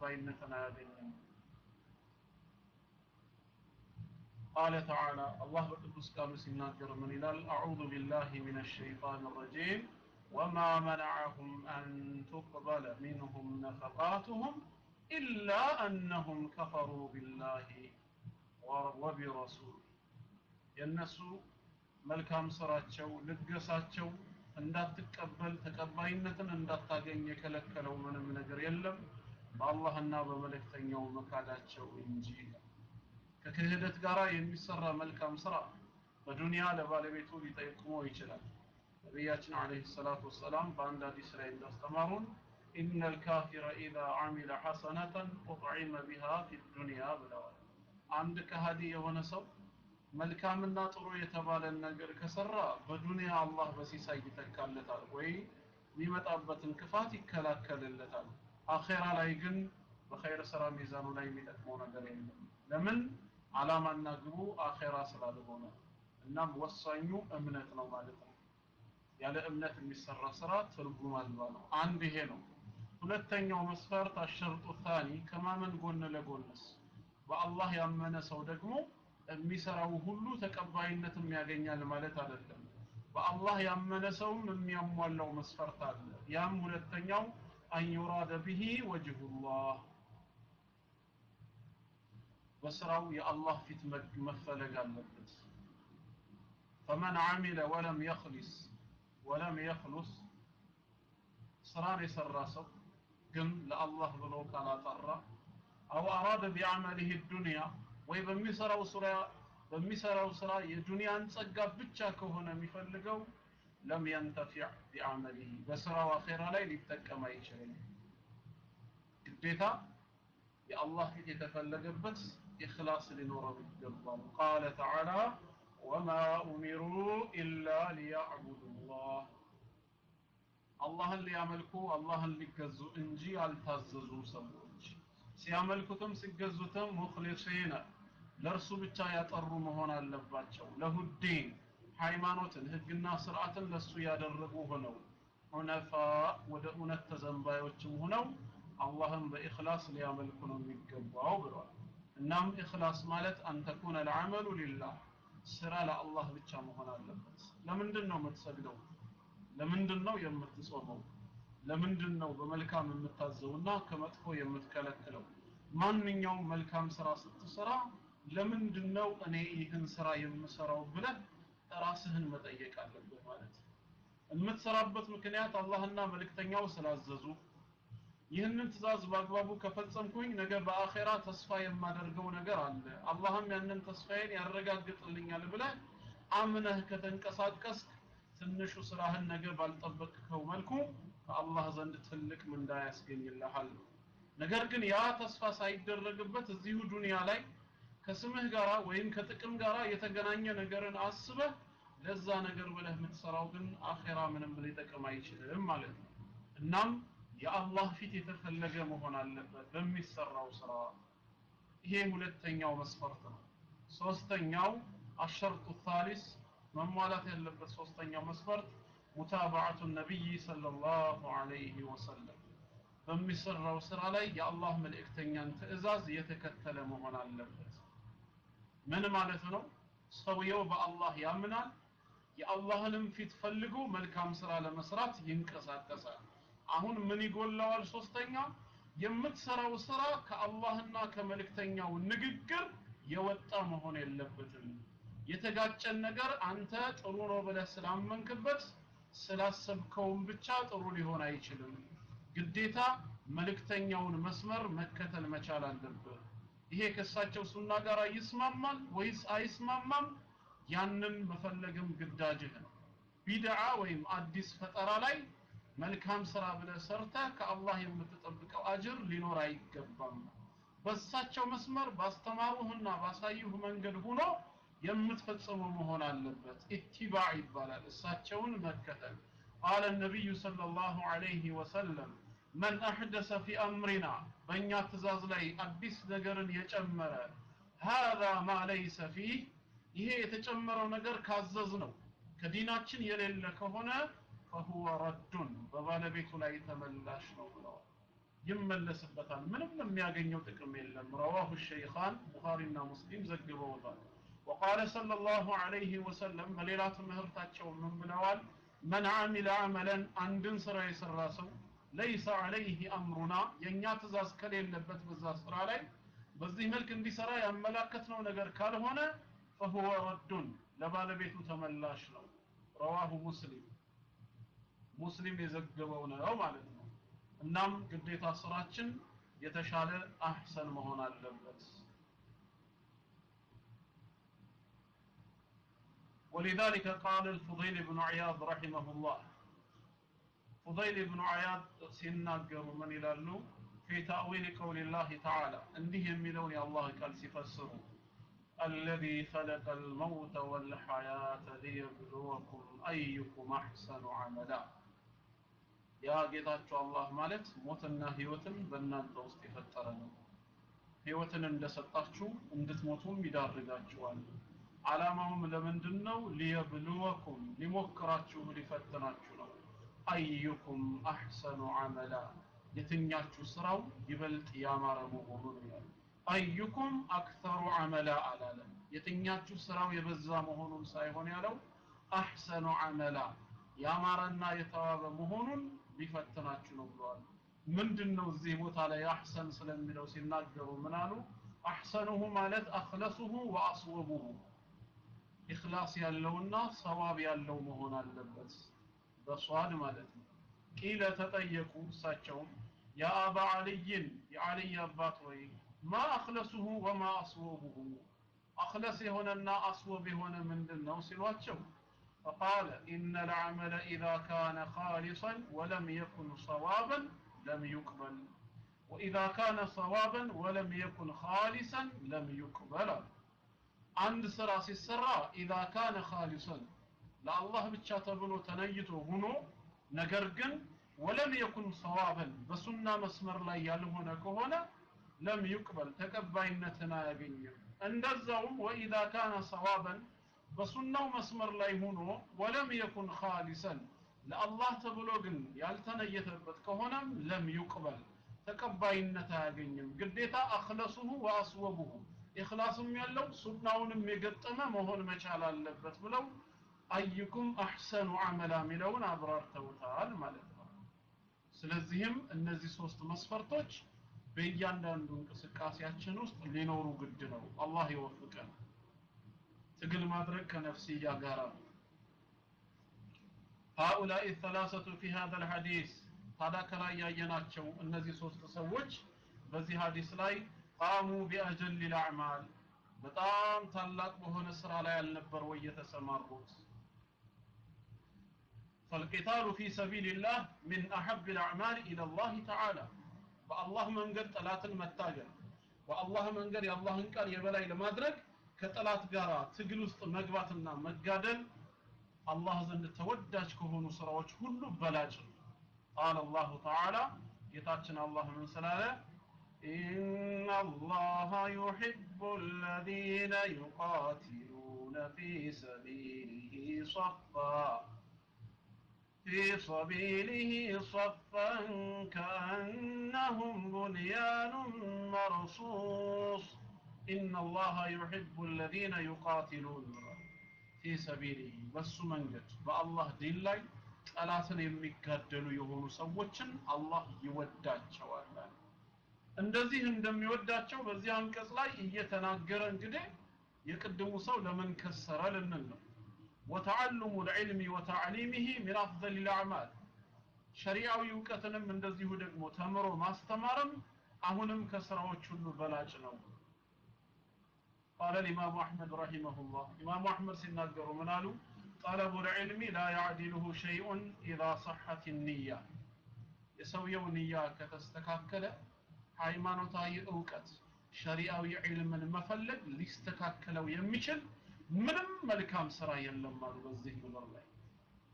ተቀባይነትን አያገኝም قال تعالى الله بقدس قال سيناجر من إلال أعوذ بالله من الشيطان الرجيم وما منعهم أن تقبل منهم نفقاتهم إلا أنهم كفروا بالله وبرسوله የነሱ መልካም ስራቸው ልገሳቸው እንዳትቀበል ተቀባይነትን እንዳታገኝ የከለከለው ምንም ነገር የለም በአላህና በመልእክተኛው መካዳቸው እንጂ ከክህደት ጋር የሚሰራ መልካም ስራ በዱንያ ለባለቤቱ ሊጠቅመው ይችላል። ነቢያችን አለይሂ ሰላቱ ወሰላም በአንድ ሐዲስ ላይ እንዳስተማሩን ኢነ ልካፊረ ኢዛ አሚለ ሐሰነተን ኡጥዒመ ቢሃ ፊ ዱንያ ብለዋል። አንድ ከሃዲ የሆነ ሰው መልካምና ጥሩ የተባለን ነገር ከሰራ በዱንያ አላህ በሲሳይ ይተካለታል ወይ? የሚመጣበትን ክፋት ይከላከልለታል አኼራ ላይ ግን በኸይር ስራ ሚዛኑ ላይ የሚጠቅመው ነገር የለም። ለምን? አላማና ግቡ አኼራ ስላልሆነ እናም ወሳኙ እምነት ነው ማለት ነው። ያለ እምነት የሚሰራ ስራ ትርጉም አልባ ነው። አንድ ይሄ ነው። ሁለተኛው መስፈርት አሸርጡ ታኒ ከማመን ጎን ለጎንስ? በአላህ ያመነ ሰው ደግሞ የሚሰራው ሁሉ ተቀባይነትም ያገኛል ማለት አይደለም። በአላህ ያመነ ሰውም የሚያሟላው መስፈርት አለ። ያም ሁለተኛው አን ዩራደ ቢሂ ወጅሁላህ በስራው የአላህ ፊት መፈለግ አለበት ፈመን አሚለ ወለም የኽሊስ ወለም የኽሉስ ስራን የሰራ ሰው ግን ለአላህ ብሎ ካላጠራ አው አራደ ቢዐመሊህ ዱንያ ወይ በሚሰራው ስራ በሚሰራው ስራ የዱንያን ጸጋ ብቻ ከሆነ የሚፈልገው ለም የንተፊዕ ቢዐመሊህ በስራው አኼራ ላይ ሊጠቀም አይችልም ግዴታ የአላህ ፊት የተፈለገበት ኢኽላስ ሊኖረው ይገባል ቃለ ተዓላ ወማ ኡሚሩ ኢላ ሊያዕቡዱ ላህ አላህን ሊያመልኩ አላህን ሊገዙ እንጂ አልታዘዙም ሰዎች ሲያመልኩትም ሲገዙትም ሙኽሊሲነ ለእርሱ ብቻ ያጠሩ መሆን አለባቸው ለሁዲን ሃይማኖትን ህግና ስርዓትን ለሱ ያደረጉ ሆነው ሑነፋ ወደ እውነት ተዘንባዮችም ሆነው አላህን በኢኽላስ ሊያመልኩ ነው የሚገባው ብለዋል። እናም ኢኽላስ ማለት አንተኩነ ለዓመሉ ሊላህ ስራ ለአላህ ብቻ መሆን አለበት። ለምንድን ነው የምትሰግደው? ለምንድን ነው የምትጾመው? ለምንድን ነው በመልካም የምታዘውና ከመጥፎ የምትከለክለው? ማንኛውም መልካም ስራ ስትሰራ ለምንድን ነው እኔ ይህን ስራ የምሰራው ብለህ ራስህን መጠየቅ አለብህ ማለት የምትሰራበት ምክንያት አላህና መልእክተኛው ስላዘዙ። ይህንን ትእዛዝ በአግባቡ ከፈጸምኩኝ ነገ በአኼራ ተስፋ የማደርገው ነገር አለ። አላህም ያንን ተስፋዬን ያረጋግጥልኛል ብለህ አምነህ ከተንቀሳቀስክ ትንሹ ስራህን ነገ ባልጠበቅከው መልኩ ከአላህ ዘንድ ትልቅ ምንዳ ያስገኝልሃል ነገር ግን ያ ተስፋ ሳይደረግበት እዚሁ ዱንያ ላይ ከስምህ ጋራ ወይም ከጥቅም ጋራ የተገናኘ ነገርን አስበህ ለዛ ነገር ብለህ የምትሰራው ግን አኼራ ምንም ሊጠቅም አይችልም ማለት ነው። እናም የአላህ ፊት የተፈለገ መሆን አለበት በሚሰራው ስራ። ይሄ ሁለተኛው መስፈርት ነው። ሶስተኛው አሸርጡ ታሊስ መሟላት ያለበት ሶስተኛው መስፈርት ሙታባዓቱ ነቢይ ሰለላሁ ዐለይሂ ወሰለም። በሚሰራው ስራ ላይ የአላህ መልእክተኛን ትእዛዝ የተከተለ መሆን አለበት ምን ማለት ነው? ሰውየው በአላህ ያምናል። የአላህንም ፊት ፈልጎ መልካም ስራ ለመስራት ይንቀሳቀሳል። አሁን ምን ይጎላዋል ሶስተኛ የምትሰራው ስራ ከአላህና ከመልእክተኛው ንግግር የወጣ መሆን የለበትም። የተጋጨን ነገር አንተ ጥሩ ነው ብለህ ስላመንክበት ስላሰብከውም ብቻ ጥሩ ሊሆን አይችልም። ግዴታ መልእክተኛውን መስመር መከተል መቻል አለብህ ይሄ ከሳቸው ሱና ጋር ይስማማል ወይስ አይስማማም? ያንን መፈለግም ግዳጅህ ነው። ቢድዓ ወይም አዲስ ፈጠራ ላይ መልካም ስራ ብለህ ሰርተ ከአላህ የምትጠብቀው አጅር ሊኖር አይገባም። በሳቸው መስመር ባስተማሩህና ባሳዩህ መንገድ ሆኖ የምትፈጽመው መሆን አለበት። ኢትባዕ ይባላል። እሳቸውን መከተል። ቃለ ነቢዩ ሰለላሁ ዐለይሂ ወሰለም መን አሕደሰ ፊ አምሪና በእኛ ትእዛዝ ላይ አዲስ ነገርን የጨመረ። ሃዛ ማ ለይሰ ፊህ ይሄ የተጨመረው ነገር ካዘዝ ነው ከዲናችን የሌለ ከሆነ ፈሁወ ረዱን በባለቤቱ ላይ ተመላሽ ነው ብለዋል ይመለስበታል። ምንም የሚያገኘው ጥቅም የለም። ረዋሁ ሸይኻን ቡኻሪና ሙስሊም ዘግበውታል። ወቃለ ሰለ ላሁ ዐለይህ ወሰለም በሌላ ትምህርታቸው ምን ብለዋል? መን አሚለ አመለን አንድን ስራ የሰራ ሰው ليس عليه امرنا የኛ ትእዛዝ ከሌለበት በዛ ስራ ላይ በዚህ መልክ እንዲሰራ ያመላከትነው ነገር ካልሆነ فهو رد ለባለቤቱ ተመላሽ ነው ረዋሁ ሙስሊም ሙስሊም የዘገበው ነው ማለት ነው እናም ግዴታ ስራችን የተሻለ አህሰን መሆን አለበት ولذلك قال الفضيل بن عياض رحمه الله ፉضይል ብኑ አያድ ሲናገሩ ምን ይላሉ? ፊ ተእዊል ቀውል ላህ ተዓላ። እንዲህ የሚለውን የአላህ ቃል ሲፈስሩ አለዚ ኸለቀ ልመውተ ወልሐያተ ሊየብልወኩም አይኩም አሕሰኑ አመላ ያ ጌታችሁ አላህ ማለት ሞትና ህይወትን በእናንተ ውስጥ የፈጠረ ነው። ህይወትን እንደሰጣችሁ እንድትሞቱም ይዳርጋችኋል። አላማውም ለምንድን ነው ሊየብልወኩም ሊሞክራችሁ ሊፈትናችሁ አዩኩም አሕሰኑ አመላ የትኛችሁ ስራው ይበልጥ ያማረ መሆኑን ይላል። አዩኩም አክተሩ አመላ አላለም የትኛችሁ ስራው የበዛ መሆኑን ሳይሆን ያለው አሕሰኑ አመላ ያማረና የተዋበ መሆኑን ሊፈትናችሁ ነው ብለዋል። ምንድን ነው እዚህ ቦታ ላይ አሕሰን ስለሚለው ሲናገሩ ምን አሉ? አሕሰኑሁ ማለት አክለሱሁ ወአስወቡሁ ኢኽላስ ያለውና ሰዋብ ያለው መሆን አለበት በሷድ ማለት ነው ቂለ ተጠየቁ እሳቸውም የአባ አልይን የአልይ አባት ወይ ማ አክለሱሁ ወማ አስወቡሁ አክለስ የሆነና አስወብ የሆነ ምንድን ነው ሲሏቸው فقال إن العمل إذا كان خالصا ولم يكن صوابا لم يقبل وإذا كان صوابا ولم يكن خالصا لم يقبل عند سرا سرا إذا كان خالصا ለአላህ ብቻ ተብሎ ተነይቶ ሆኖ ነገር ግን ወለም የኩን ሰዋበን በሱና መስመር ላይ ያልሆነ ከሆነ ለም ይቅበል ተቀባይነትን አያገኝም። እንደዛውም ወኢዛ ካነ ሰዋበን በሱናው መስመር ላይ ሆኖ ወለም የኩን ኻሊሰን ለአላህ ተብሎ ግን ያልተነየተበት ከሆነም ለም ይቅበል ተቀባይነት አያገኝም። ግዴታ አክለሱሁ ወአስወቡሁ ኢኽላስም ያለው ሱናውንም የገጠመ መሆን መቻል አለበት ብለው አዩኩም አሕሰኑ አመላ የሚለውን አብራርተውታል ማለት ነው ስለዚህም እነዚህ ሶስት መስፈርቶች በእያንዳንዱ እንቅስቃሴያችን ውስጥ ሊኖሩ ግድ ነው አላህ ይወፍቀን ትግል ማድረግ ከነፍስያ ጋር ነው هؤلاء الثلاثة في هذا الحديث ታዲያ ከላይ ያየናቸው እነዚህ ሶስት ሰዎች በዚህ ሀዲስ ላይ ቃሙ ቢአጀል ልአዕማል በጣም ታላቅ በሆነ ስራ ላይ አልነበር ወይ የተሰማሩት فالقتال في سبيل الله من أحب الأعمال إلى الله تعالى በአላህ መንገድ ጠላትን መታገል በአላህ መንገድ የአላህን ቃል የበላይ ለማድረግ ከጠላት ጋር ትግል ውስጥ መግባትና መጋደል አላህ ዘንድ ተወዳጅ ከሆኑ ስራዎች ሁሉ በላጭ ነው ቃል አላሁ ተዓላ ጌታችን አላህ ምን ስላለ إن الله يحب الذين يقاتلون في سبيله صفا في سبيله صفا كأنهم بنيان مرصوص إن الله يحب الذين يقاتلون في سبيله بس منجد بالله دين لاي ጠላትን የሚጋደሉ የሆኑ ሰዎችን አላህ ይወዳቸዋል እንደዚህ እንደሚወዳቸው በዚህ አንቀጽ ላይ እየተናገረ እንግዲህ የቅድሙ ሰው ለምን ከሰረ ልንል ነው وتعلم العلم وتعليمه من افضل الأعمال. شريعة يوقتنم እንደዚሁ ደግሞ ተምሮ ማስተማርም አሁንም ከሥራዎች ሁሉ በላጭ ነው። قال الإمام أحمد رحمه الله. إمام أحمد سنذكر منالو طلب العلم لا يعدله شيء إذا صحت النية. يسويو نيه كتستكاكله ሃይማኖታዊ ዕውቀት ሸሪዓዊ علم المفلق ليستكاكله يمشي ምንም መልካም ስራ የለም አሉ በዚህ ምድር ላይ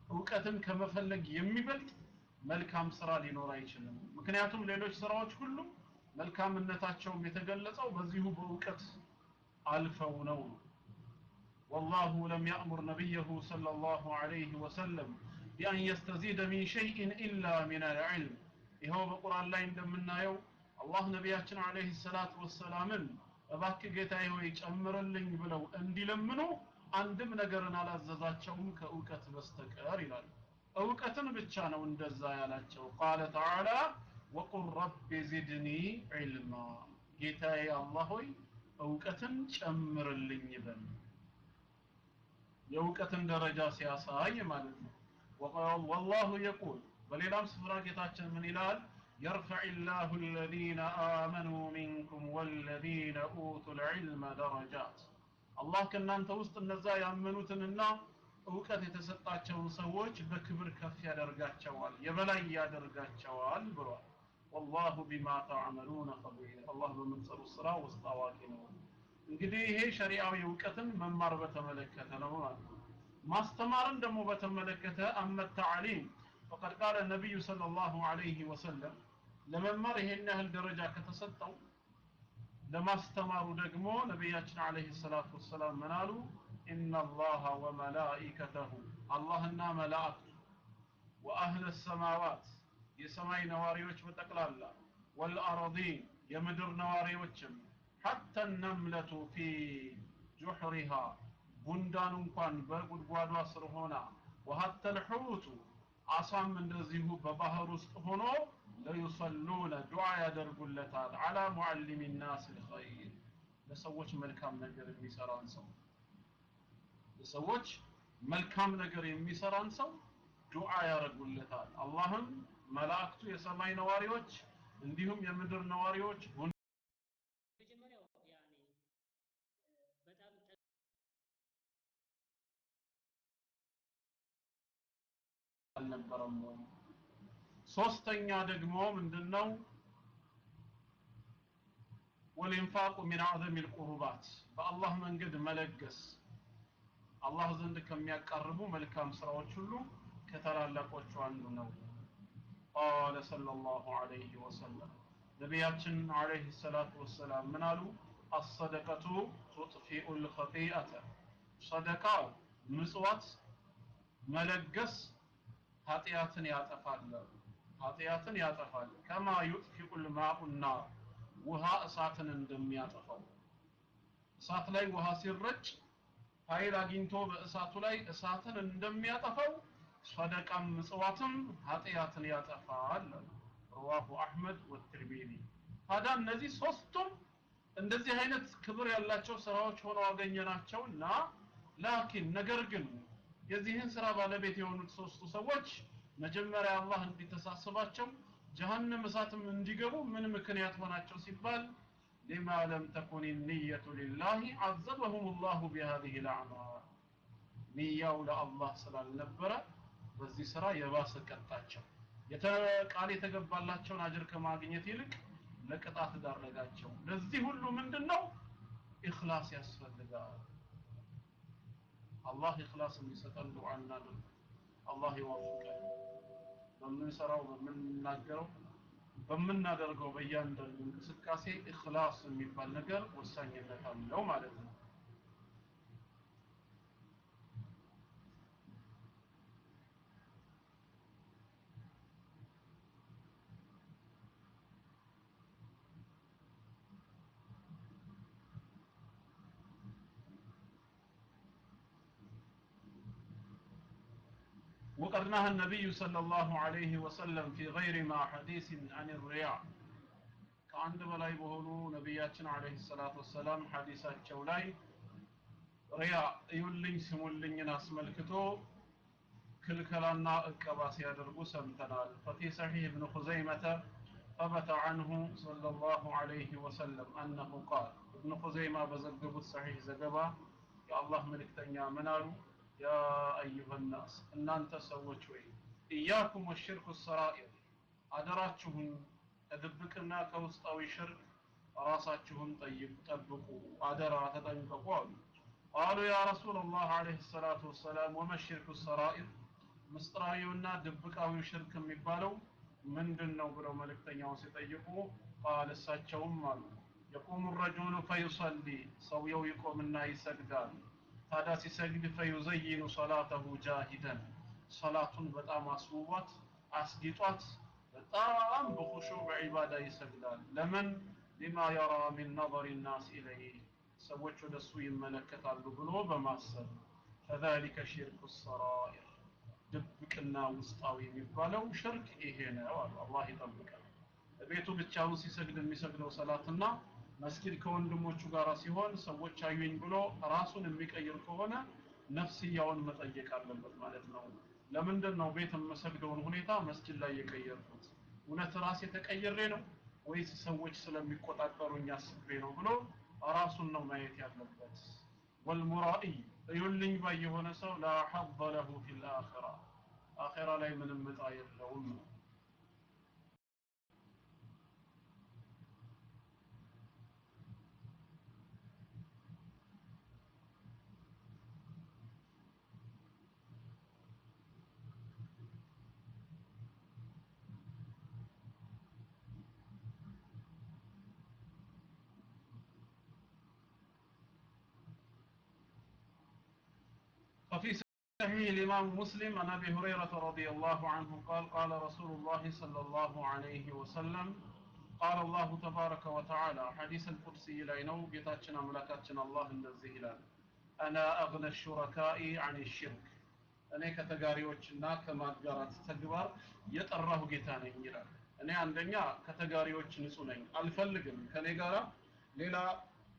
እውቀትን ከመፈለግ የሚበልጥ መልካም ስራ ሊኖር አይችልም ምክንያቱም ሌሎች ስራዎች ሁሉ መልካምነታቸውም የተገለጸው በዚሁ በእውቀት አልፈው ነው والله لم يأمر نبيه صلى الله عليه وسلم بأن يستزيد من شيء إلا من العلم ይኸው በቁርአን ላይ እንደምናየው አላህ ነቢያችን አለይሂ ሰላቱ ወሰላምን እባክህ ጌታዬ ሆይ ጨምርልኝ ብለው እንዲለምኑ አንድም ነገርን አላዘዛቸውም ከእውቀት በስተቀር ይላል እውቀትን ብቻ ነው እንደዛ ያላቸው። ቃለ ተዓላ ወቁል ረቢ ዚድኒ ዒልማ። ጌታዬ አላህ ሆይ እውቀትን ጨምርልኝ በል። የእውቀትን ደረጃ ሲያሳይ ማለት ነው። ወላሁ የቁል በሌላም ስፍራ ጌታችን ምን ይላል يرفع الله الذين آمنوا منكم والذين أوتوا العلم درجات الله ከእናንተ ውስጥ እነዛ ያመኑትንና እውቀት የተሰጣቸውን ሰዎች በክብር ከፍ ያደርጋቸዋል የበላይ ያደርጋቸዋል ብሏል والله بما تعملون خبير الله በምትሰሩት ስራ ውስጥ አዋቂ ነው እንግዲህ ይሄ ሸሪዓዊ እውቀትን መማር በተመለከተ ነው ማለት ነው ማስተማርን ደግሞ በተመለከተ አመ ተዕሊም ፈቀድ ቃለ ነቢዩ صلى الله عليه وسلم ለመማር ይሄን ያህል ደረጃ ከተሰጠው ለማስተማሩ ደግሞ ነቢያችን አለይሂ ሰላቱ ወሰላም ምን አሉ? ወመላኢከተሁ አላህና መላእክቱ ወአህለ ሰማዋት የሰማይ ነዋሪዎች በጠቅላላ ወልአረዲን የምድር ነዋሪዎችም ሐተ ነምለቱ ፊ ጁሕሪሃ ጉንዳን እንኳን በጉድጓዷ ስር ሆና ወሀተ ልሑቱ አሳም እንደዚሁ በባህር ውስጥ ሆኖ ለዩሰሉነ ዱዓ ያደርጉለታል አላ ሙዓሊሚ ናስ ልኸይር ለሰዎች መልካም ነገር የሚሰራን ሰው ለሰዎች መልካም ነገር የሚሰራን ሰው ዱዓ ያደርጉለታል አላህም መላእክቱ የሰማይ ነዋሪዎች እንዲሁም የምድር ነዋሪዎች መጀመሪያው ያኔ በጣም አልነበረም ወይ ሶስተኛ ደግሞ ምንድነው? ወልኢንፋቁ ሚን አዕዘም ልቁሩባት በአላህ መንገድ መለገስ። አላህ ዘንድ ከሚያቀርቡ መልካም ስራዎች ሁሉ ከታላላቆቹ አንዱ ነው። ቃለ ሰለላሁ ዐለይሂ ወሰለም። ነቢያችን ዐለይሂ ሰላቱ ወሰላም ምን አሉ? አሰደቀቱ ቱጥፊኡ ልኸጢአተ ሰደቃ ምጽዋት መለገስ ኃጢአትን ያጠፋል ኃጢአትን ያጠፋል። ከማ ዩጥፊኡ ልማኡ ናር ውሃ እሳትን እንደሚያጠፋው። እሳት ላይ ውሃ ሲረጭ ኃይል አግኝቶ በእሳቱ ላይ እሳትን እንደሚያጠፋው ሰደቃም ምጽዋትም ኃጢአትን ያጠፋል ረዋሁ አሕመድ ወትርሚዚ ታዲያ እነዚህ ሶስቱም እንደዚህ አይነት ክብር ያላቸው ስራዎች ሆነው አገኘናቸውና ላኪን ነገር ግን የዚህን ስራ ባለቤት የሆኑት ሶስቱ ሰዎች መጀመሪያ አላህ እንዲተሳስባቸው ጀሀነም እሳትም እንዲገቡ ምን ምክንያት ሆናቸው ሲባል ሊማ ለም ተኩን ንየቱ ሊላህ አዘበሁም ላሁ ቢሃዚህ ልአዕማል ንያው ለአላህ ስላልነበረ በዚህ ስራ የባሰ ቀጣቸው። ቃል የተገባላቸውን አጅር ከማግኘት ይልቅ ለቅጣት ዳረጋቸው። ለዚህ ሁሉ ምንድን ነው ኢኽላስ ያስፈልጋል። አላህ ኢኽላስ እንዲሰጠን ዱዓ እናድርግ አላህ ይወፍቀን። በምንሰራው በምንናገረው በምናደርገው በእያንዳንዱ እንቅስቃሴ ኢኽላስ የሚባል ነገር ወሳኝነት አለው ማለት ነው نهى النبي صلى الله عليه وسلم في غير ما حديث عن الرياء ከአንድ በላይ በሆኑ ነቢያችን አለይሂ ሰላቱ ወሰላም ሐዲሳቸው ላይ ሪያ እዩልኝ ስሙልኝን አስመልክቶ ክልከላና እቀባ ሲያደርጉ ሰምተናል ፈፊ ሰሒህ እብን ኹዘይመተ ثبت عنه صلى الله عليه وسلم أنه قال ابن خزيمة بزقبت صحيح زقبا يا الله ملكتنيا منالو ያ አዩሃ እናንተ ሰዎች ወይ እያኩም ወሽርኩ ሰራኢር አደራችሁን ከድብቅና ከውስጣዊ ሽርክ ራሳችሁን ጠብቁ አደራ ተጠንቀቁ አሉ። ቃሉ ያ ረሱላላህ ዓለይሂ ሰላቱ ወሰላም ወመ ሽርኩ ሰራኢር ምስጢራዊውና ድብቃዊው ሽርክ የሚባለው ምንድነው ብለው መልእክተኛውን ሲጠይቁ ቃል እሳቸውም አሉ። የቁሙ ረጁሉ ፈዩሰሊ ሰውየው ይቆምና ይሰግዳል። ታዲያ ሲሰግድ ፈዩዘይኑ ሰላተሁ ጃሂደን ሰላቱን በጣም አስውቧት አስጊጧት በጣም በኹሹ በዒባዳ ይሰግዳል ለምን ሊማ የራ ሚን ነظር الناس ኢለይህ ሰዎች ወደ እሱ ይመለከታሉ ብሎ በማሰብ فذلك ሽርክ الصرائر ድብቅና ውስጣዊ የሚባለው ሽርክ ይሄ ነው አላህ ይጠብቀን ቤቱ ብቻውን ሲሰግድ የሚሰግደው ሰላትና መስጊድ ከወንድሞቹ ጋር ሲሆን ሰዎች አዩኝ ብሎ ራሱን የሚቀይር ከሆነ ነፍስያውን መጠየቅ አለበት ማለት ነው። ለምንድን ነው ቤት የምሰግደውን ሁኔታ መስጊድ ላይ የቀየርኩት? እውነት ራሴ ተቀይሬ ነው ወይስ ሰዎች ስለሚቆጣጠሩኝ አስቤ ነው ብሎ ራሱን ነው ማየት ያለበት? والمرائي እዩልኝ ባይ የሆነ ሰው لا حظ له في الآخرة አኺራ። ላይ ምንም እጣ የለውም። ነው صحيح الإمام مسلم عن أبي هريرة رضي الله عنه قال قال رسول الله صلى الله عليه وسلم قال الله تبارك وتعالى حديث القدسي لينو قتاتنا ملكاتنا الله النزيه لنا أنا أغنى الشركاء عن الشرك እኔ ከተጋሪዎችና ከማጋራት ተግባር የጠራሁ ጌታ ነኝ ይላል እኔ አንደኛ ከተጋሪዎች ንጹህ ነኝ አልፈልግም ከኔ ጋራ ሌላ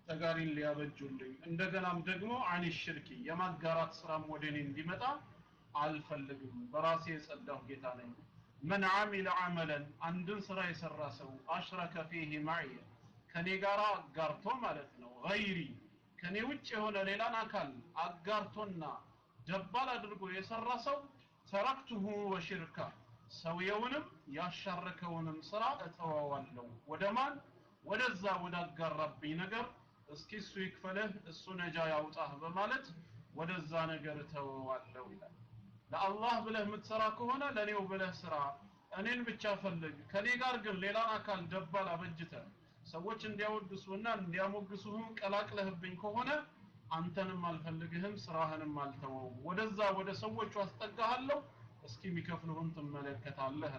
ተጋሪን ሊያበጁልኝ እንደገናም ደግሞ አኒ ሽርኪ የማጋራት ስራም ወደ እኔ እንዲመጣ አልፈልግም። በራሴ የጸዳሁ ጌታ ነኝ። መን አሚለ አመለን አንድን ስራ የሰራ ሰው አሽረከ ፊህ ማዕየ ከኔ ጋር አጋርቶ ማለት ነው። ገይሪ ከኔ ውጭ የሆነ ሌላን አካል አጋርቶና ደባል አድርጎ የሰራ ሰው ተረክቱሁ ወሽርካ ሰውየውንም ያሻረከውንም ስራ እተወዋለሁ። ወደ ማን? ወደዛ ወዳጋራብኝ ነገር እስኪ እሱ ይክፈልህ እሱ ነጃ ያውጣህ በማለት ወደዛ ነገር እተወዋለሁ ይላል። ለአላህ ብለህ የምትሰራ ከሆነ ለኔው ብለህ ስራ እኔን ብቻ ፈልግ ከኔ ጋር ግን ሌላን አካል ደባል አበጅተ ሰዎች እንዲያወድሱና እንዲያሞግሱህም ቀላቅለህብኝ ከሆነ አንተንም አልፈልግህም ስራህንም አልተወውም። ወደዛ ወደ ሰዎቹ አስጠጋሃለሁ እስኪ የሚከፍሉህን ትመለከታለህ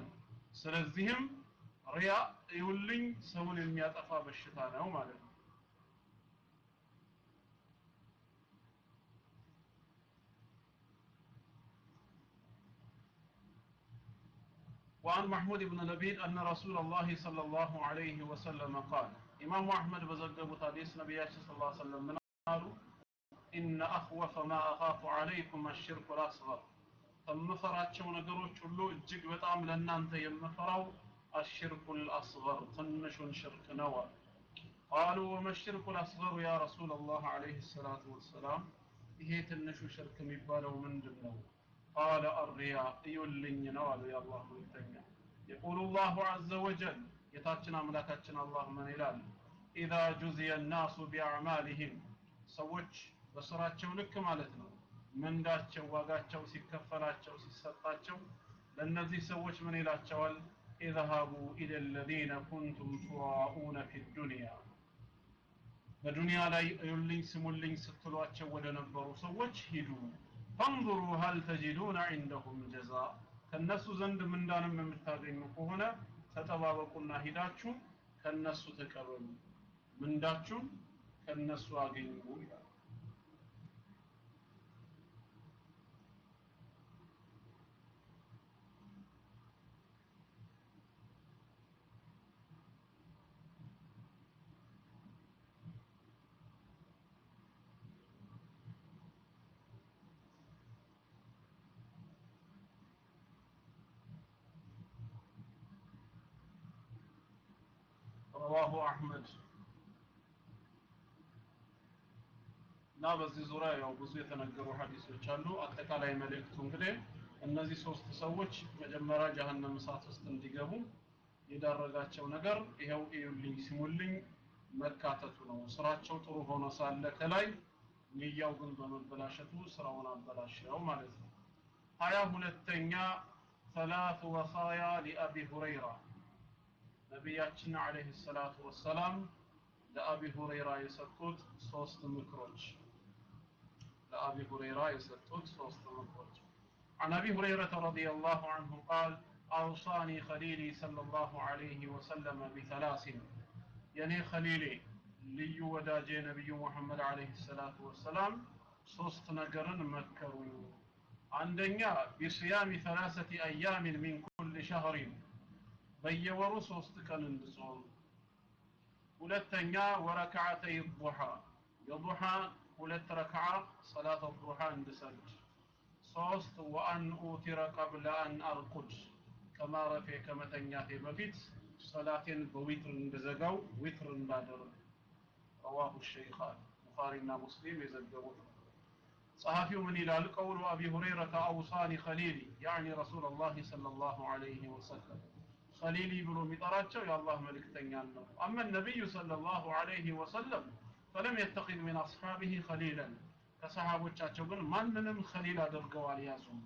ስለዚህም ሪያ ይውልኝ ሰውን የሚያጠፋ በሽታ ነው ማለት ነው وعن محمود بن لبيد أن رسول الله صلى الله عليه وسلم قال إمام أحمد بزقب حديث نبي صلى الله عليه وسلم من قالوا إن أخوف ما أخاف عليكم الشرك الأصغر ከምፈራቸው ነገሮች ሁሉ እጅግ በጣም ለእናንተ የምፈራው الشرك الأصغر ትንሹን ሽርክ ነው قالوا وما الشرك الأصغر يا رسول الله عليه الصلاة والسلام ይሄ ትንሹ ሽርክ የሚባለው ምንድን ነው ቃለ አሪያ እዩልኝ ነው አሉ የአላህ መልክተኛ የቁሉ ላሁ አዘ ወጀል ጌታችን አምላካችን አላህ ምን ይላል? ኢዛ ጁዚየ ናሱ ቢአዕማሊህም ሰዎች በስራቸው ልክ ማለት ነው ምንዳቸው ዋጋቸው ሲከፈላቸው ሲሰጣቸው ለእነዚህ ሰዎች ምን ይላቸዋል? ኢዝሃቡ ኢለ ለዚነ ኩንቱም ቱራኡነ ፊ ዱንያ በዱንያ ላይ እዩልኝ ስሙልኝ ስትሏቸው ወደ ነበሩ ሰዎች ሂዱ። ፈንظሩ ሀል ተጅዱነ ዒንደሁም ጀዛ ከነሱ ዘንድ ምንዳንም የምታገኙ ከሆነ ተጠባበቁና ሂዳችሁ ከነሱ ተቀበሉ። ምንዳችሁን ከነሱ አገኙ ይላል رواه أحمد እና በዚህ ዙሪያ ያው ብዙ የተነገሩ ሀዲሶች አሉ አጠቃላይ መልእክቱ እንግዲህ እነዚህ ሶስት ሰዎች መጀመሪያ ጀሀነም እሳት ውስጥ እንዲገቡ የዳረጋቸው ነገር ይኸው እዩልኝ ሲሙልኝ መካተቱ ነው ስራቸው ጥሩ ሆኖ ሳለ ከላይ ንያው ግን በመበላሸቱ ስራውን አበላሸው ማለት ነው ሀያ ሁለተኛ ሰላቱ ወሳያ ሊአቢ ሁረይራ ነቢያችን አለይሂ ሰላቱ ወሰላም ለአቢ ሁረይራ የሰጡት ሶስት ምክሮች ለአቢ ሁረይራ የሰጡት ሶስት ምክሮች عن أبي هريرة رضي الله عنه قال أوصاني خليلي صلى الله عليه وسلم بثلاث የኔ ኸሊሌ ልዩ ወዳጄ ነቢዩ ሙሐመድ አለይሂ ሰላቱ ወሰላም ሶስት ነገርን መከሩኝ አንደኛ ቢስያሚ ሰላሰቲ አያሚን ሚን ኩል ሸህሪን በየወሩ ሶስት ቀን እንድጾም ሁለተኛ ወረክዓተይ ዱሓ የዱሓ ሁለት ረክዓ ሰላት ዱሓ እንድሰግድ ሶስት ወአን ኡቲረ ቀብለ አን አርቁድ ከማረፌ ከመተኛቴ በፊት ሰላቴን በዊትር እንድዘጋው ዊትር እንዳደርግ ረዋሁ ሸይኻን ቡኻሪና ሙስሊም የዘገቡት ነው ጸሐፊው ምን ይላል ቀውሉ አቢ ሁረይረተ አውሳኒ ኸሊሊ ያዕኒ ረሱላ ላህ ለ ላሁ ዐለይሂ ወሰለም خليلي بلو مطارات يا الله ملك تنيان أما النبي صلى الله عليه وسلم فلم يتخذ من أصحابه خليلا كصحابه تشاكبن من من خليل أدرقوا عليازم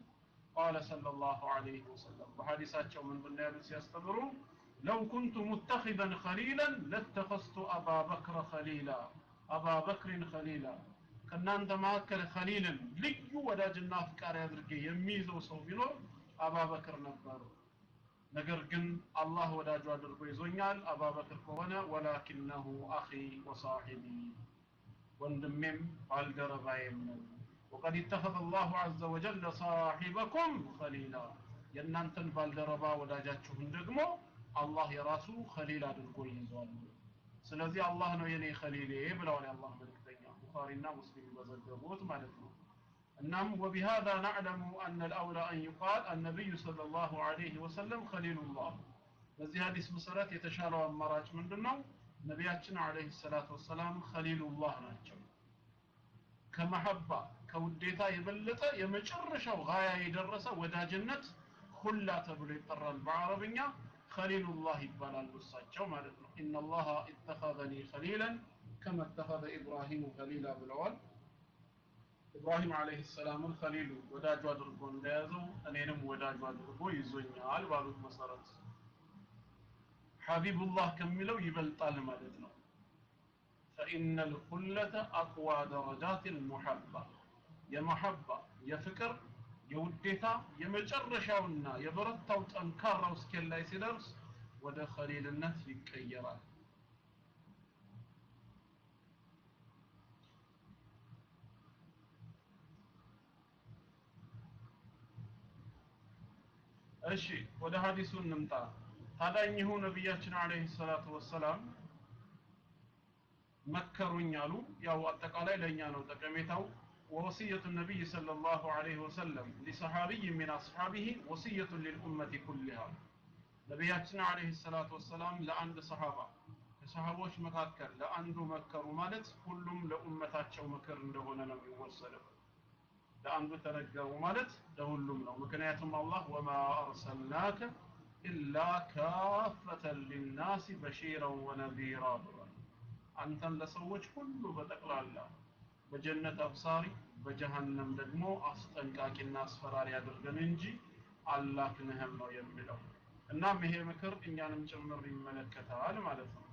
قال صلى الله عليه وسلم وحديثات من بن نابس يستمرون لو كنت متخذا خليلا لاتخذت أبا بكر خليلا أبا بكر خليلا كنا أنت ماكر خليلا لي ودا جناف كاري أدرقي يميزه سوفينور أبا بكر نبارو ነገር ግን አላህ ወዳጁ አድርጎ ይዞኛል አባበክር ከሆነ ወላኪነሁ አኺ ወሳሒቢ ወንድሜም ባልደረባዬም ነው وقد اتخذ الله عز وجل صاحبكم خليلا የእናንተን ባልደረባ ወዳጃችሁን ደግሞ አላህ የራሱ ኸሊል አድርጎ ይዟል ስለዚህ አላህ ነው የኔ ኸሊሌ ብለዋል የአላህ መልእክተኛ ቡኻሪና ሙስሊም በዘገቡት ማለት ነው نعم وبهذا نعلم أن الأولى أن يقال النبي صلى الله عليه وسلم خليل الله. بزي هذه المسارات يتشارع المراج من دونه نبياتنا عليه الصلاة والسلام خليل الله نجم كمحبة كوديتا يبلطة يمجرش وغاية يدرس ودا جنة خلا تبلي طر بعربنا خليل الله يبالا البصاج إن الله اتخذني خليلا كما اتخذ إبراهيم خليلا بالعوال ኢብራሂም ዓለይህ ሰላምን ኸሊሉ ወዳጁ አድርጎ እንደያዘው እኔንም ወዳጁ አድርጎ ይዞኛል ባሉት መሰረት ሐቢቡላህ ከሚለው ይበልጣል ማለት ነው ፈኢነ ልኩለተ አቅዋ ደረጃት ልሙሐባ የመሐባ የፍቅር የውዴታ የመጨረሻውና የበረታው ጠንካራው እስኬል ላይ ሲደርስ ወደ ኸሊልነት ይቀየራል እሺ ወደ ሀዲሱ እንምጣ ታዲያ እኚሁ ነቢያችን አለይሂ ሰላቱ ወሰላም መከሩኝ አሉ ያው አጠቃላይ ለእኛ ነው ጠቀሜታው ووصية النبي صلى الله عليه وسلم لصحابي من أصحابه وصية للأمة كلها ነቢያችን አለይሂ ሰላቱ ወሰላም ለአንድ ሰሃባ ከሰሃቦች መካከል ለአንዱ መከሩ ማለት ሁሉም ለኡመታቸው ምክር እንደሆነ ነው የሚወሰደው ለአንዱ ተነገሩ ማለት ለሁሉም ነው። ምክንያቱም አላህ ወማ አርሰልናከ ኢላ ካፈተን ሊናሲ በሺረን ወነዚራ አንተን ለሰዎች ሁሉ በጠቅላላ በጀነት አብሳሪ በጀሃነም ደግሞ አስጠንቃቂና አስፈራሪ አድርገን እንጂ አላክንህም ነው የሚለው። እናም ይሄ ምክር እኛንም ጭምር ይመለከታል ማለት ነው።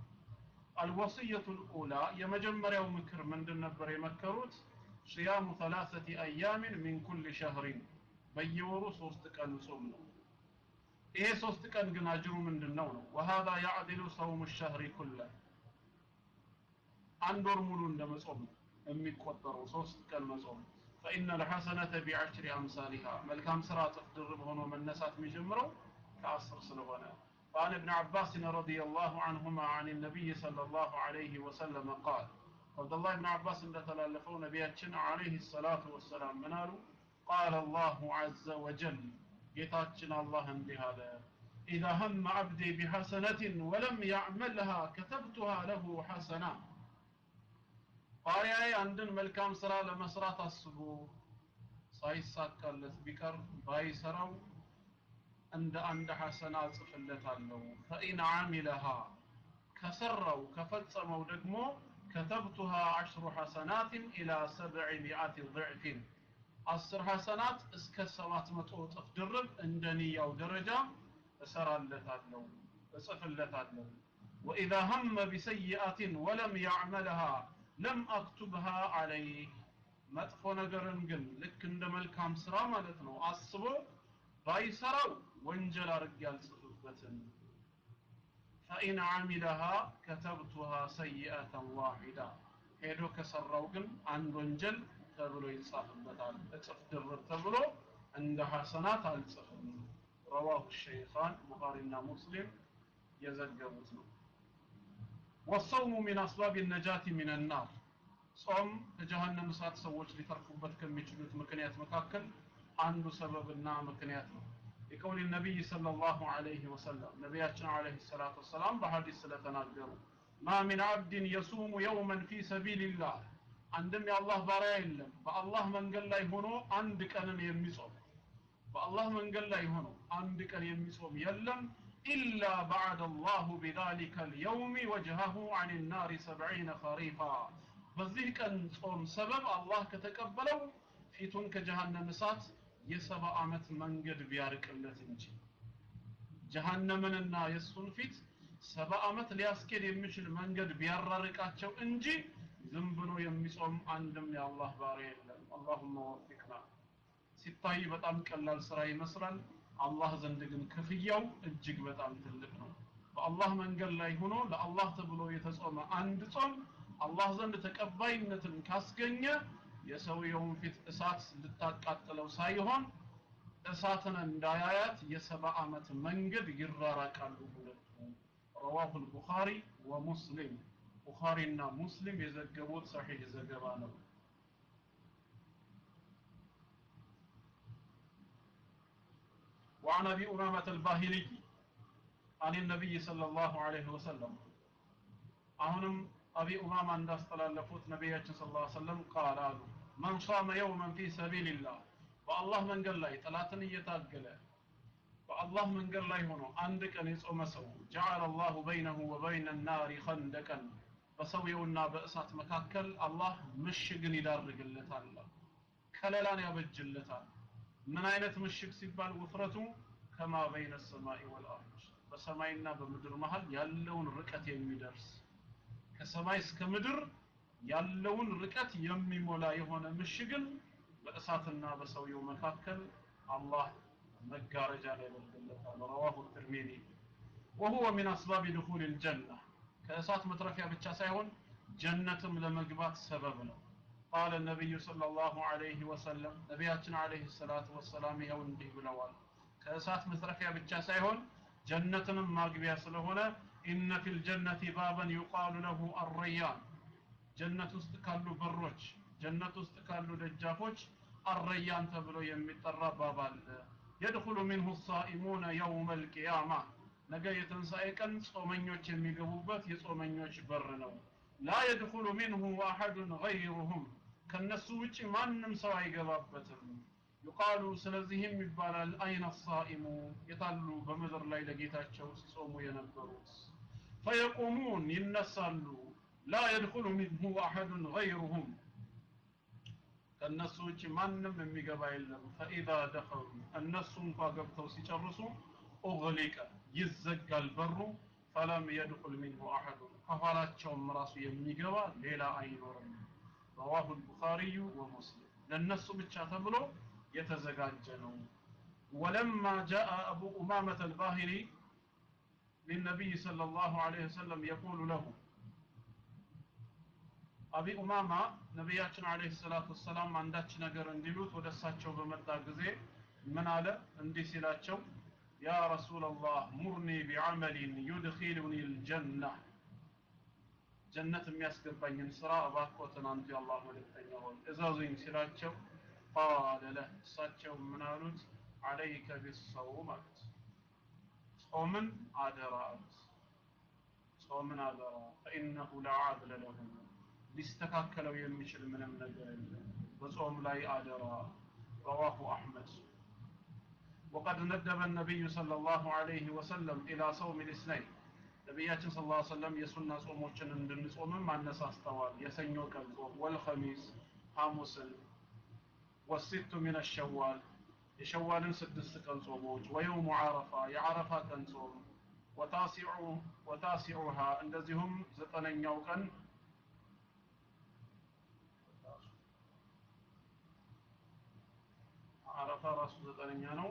አልወስየቱ ልኡላ የመጀመሪያው ምክር ምንድን ነበር የመከሩት صيام ثلاثة أيام من كل شهر. بيورو صوستك أن صومنا إيه صوستك أن جناجر من النون وهذا يعدل صوم الشهر كله أندور ملون لما صومنا أمي كوتر صوست أن صومنا فإن الحسنة بعشر أمثالها ملكام سرات اقدرب هنا من نسات مجمرو كأسر سنوانا فعن ابن عباس رضي الله عنهما عن النبي صلى الله عليه وسلم قال عبد الله بن عباس عند تلالفون بياتشن عليه الصلاة والسلام منالو قال الله عز وجل يتاتشن الله بهذا إذا هم عبدي بحسنة ولم يعملها كتبتها له حسنا قارئ أي عندن ملكام سرى لمسرة الصبو صحيح ساكا بكر باي سرو عند عند حسنا صفلت اللو فإن عملها كسروا كفتصموا دقمو كتبتها عشر حسنات إلى سبع مئة ضعف. عشر حسنات اسك سبعة مئة درب اندني أو درجة أسرى اللتات لو أسف اللتات لو وإذا هم بسيئة ولم يعملها لم أكتبها عليه መጥፎ ነገርን ግን ልክ እንደ መልካም ስራ ማለት ነው አስቦ ባይሰራው رجال አድርጌ ፈኢን አሚለሃ ከተብቱሃ ሰይአተን ዋሂዳ ሄዶ ከሰራው ግን አንድ ወንጀል ተብሎ ይጻፍበታል። እጥፍ ድርብ ተብሎ እንደ ሐሰናት አልጽፍም። ረዋሁ ሸይኻን ቡኻሪና ሙስሊም የዘገቡት ነው። ወሰውሙ ሚን አስባብ ነጃቲ ሚን ናር። ጾም ከጀሃነም እሳት ሰዎች ሊተርፉበት ከሚችሉት ምክንያት መካከል አንዱ ሰበብና ምክንያት ነው የቀውል ነቢይ ሰለላሁ ዐለይሂ ወሰለም ነቢያችን ዐለይሂ ሰላቱ ወሰላም በሐዲስ ስለተናገሩ ማ ሚን አብድን የሱሙ የውመን ፊ ሰቢልላህ አንድም የአላህ ባሪያ የለም በአላህ መንገድ ላይ ሆኖ አንድ ቀንን የሚጾም በአላህ መንገድ ላይ ሆኖ አንድ ቀን የሚጾም የለም ኢላ በዐደ አላሁ ቢዛሊከ ልየውሚ ወጅሀሁ አን ናሪ ሰብዒነ ኸሪፋ በዚህ ቀን ጾም ሰበብ አላህ ከተቀበለው ፊቱን ከጀሃነም እሳት የሰባ ዓመት መንገድ ቢያርቅለት እንጂ። ጀሃነምንና የእሱን ፊት ሰባ ዓመት ሊያስኬድ የሚችል መንገድ ቢያራርቃቸው እንጂ ዝም ብሎ የሚጾም አንድም የአላህ ባሪያ የለም። አላሁመ ወፊቅና። ሲታይ በጣም ቀላል ስራ ይመስላል። አላህ ዘንድ ግን ክፍያው እጅግ በጣም ትልቅ ነው። በአላህ መንገድ ላይ ሆኖ ለአላህ ተብሎ የተጾመ አንድ ጾም አላህ ዘንድ ተቀባይነትን ካስገኘ የሰውየውን ፊት እሳት ልታቃጥለው ሳይሆን እሳትን እንዳያያት የሰባ ዓመት መንገድ ይራራቃሉ ሁለቱ ረዋሁ ልቡኻሪ ወሙስሊም ቡኻሪና ሙስሊም የዘገቡት ሰሒህ ዘገባ ነው وعن ابي امامه الباهلي عن النبي صلى الله عليه وسلم አሁንም አቢ ኡማማ እንዳስተላለፉት ነቢያችን ስ ላ ሰለም ቃል አሉ መን ሷመ የውመን ፊ ሰቢልላህ በአላህ መንገድ ላይ ጠላትን እየታገለ በአላህ መንገድ ላይ ሆኖ አንድ ቀን የጾመ ሰው ጀዓለ አላሁ በይነሁ ወበይነ ናሪ ኸንደቀን በሰውየውና በእሳት መካከል አላህ ምሽግን ይዳርግለታል ከለላን ያበጅለታል። ምን አይነት ምሽግ ሲባል ውፍረቱ? ከማ በይነ ሰማይ ወልአርድ በሰማይና በምድር መሃል ያለውን ርቀት የሚደርስ ከሰማይ እስከ ምድር ያለውን ርቀት የሚሞላ የሆነ ምሽግን በእሳትና በሰውየው መካከል አላህ መጋረጃ ላይ ያደርግለታል ረዋሁ ትርሚዚ وهو من أسباب دخول الجنة ከእሳት መትረፊያ ብቻ ሳይሆን ጀነትም ለመግባት ሰበብ ነው قال النبي صلى الله عليه وسلم ነቢያችን عليه الصلاة والسلام ይኸው እንዲህ ብለዋል ከእሳት መትረፊያ ብቻ ሳይሆን ጀነትንም ማግቢያ ስለሆነ ኢነ ፊል ጀነቲ ባበን ዩቃሉ ለሁ አረያን ጀነት ውስጥ ካሉ በሮች ጀነት ውስጥ ካሉ ደጃፎች አረያን ተብሎ የሚጠራ ባብ አለ። የድኹሉ ሚንሁ ሳኢሙነ የውመ ልቅያማ ነገ የትንሣኤ ቀን ጾመኞች የሚገቡበት የጾመኞች በር ነው። ላ የድኹሉ ሚንሁ አሐዱን ገይሩሁም። ከነሱ ውጭ ማንም ሰው አይገባበትም። ዩቃሉ ስለዚህም ይባላል አይነ ሳኢሙ። የታሉ? በምድር ላይ ለጌታቸው ሲጾሙ የነበሩት። ፈየቁሙን ይነሳሉ ላ የድኹሉ ሚንሁ አሐዱን ገይሩሁም ከእነሱ ውጭ ማንም የሚገባ የለም ፈኢዛ ደኸሉ እነሱ እንኳ ገብተው ሲጨርሱ ኡግሊቀ ይዘጋል በሩ ፈለም የድኹል ሚንሁ አሐዱን ከኋላቸውም ራሱ የሚገባ ሌላ አይኖርም ረዋሁ ልቡኻሪዩ ወሙስሊም ለእነሱ ብቻ ተብሎ የተዘጋጀ ነው ወለማ ጃአ አቡ ኡማመተ አልባሂሪ للنبي صلى الله عليه وسلم يقول له አቢ ኡማማ ነቢያችን አለይሂ ሰላቱ ወሰላም አንዳች ነገር እንዲሉት ወደ እሳቸው በመጣ ጊዜ ምን አለ? እንዲህ ሲላቸው يا رسول الله مرني بعمل يدخلني الجنة። ጀነት የሚያስገባኝን ስራ እባክዎትን አንቱ የአላህ መልእክተኛ ሆይ እዘዙኝ ሲላቸው قال له እሳቸው ምን አሉት? عليك بالصوم አሉት። ጾምን አደራ አሉት። ጾምን አደራ። فإنه لا عدل له ሊስተካከለው የሚችል ምንም ነገር የለም በጾም ላይ አደራ رواه أحمد وقد ندب النبي صلى الله عليه وسلم إلى صوم الاثنين ነቢያችን ስለ ላ ሰለም የሱና ጾሞችን እንድንጾምም አነሳስተዋል የሰኞ ቀን ጾም ወልኸሚስ ሐሙስን ወሲቱ ሚን ሸዋል የሸዋልን ስድስት ቀን ጾሞች ወየውሙ ዓረፋ የዓረፋ ቀን ጾም ወታሲዑሃ እንደዚሁም ዘጠነኛው ቀን አረፋ ራሱ ዘጠነኛ ነው።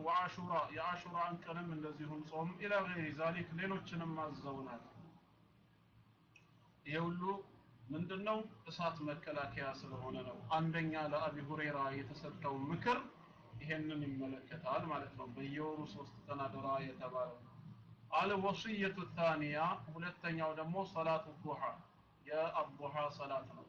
ወአሹራ የአሹራን ቀንም እንደዚሁም ጾም ኢላ ገይሪ ዛሊክ ሌሎችንም አዘውናል። ይሄ ሁሉ ምንድነው? እሳት መከላከያ ስለሆነ ነው። አንደኛ ለአቢ ሁሬራ የተሰጠው ምክር ይሄንን ይመለከታል ማለት ነው። በየወሩ ሶስት ቀን አደራ የተባለው አልወስየቱ ታኒያ ሁለተኛው ደግሞ ሰላቱ ዱሃ የአቡሃ ሰላት ነው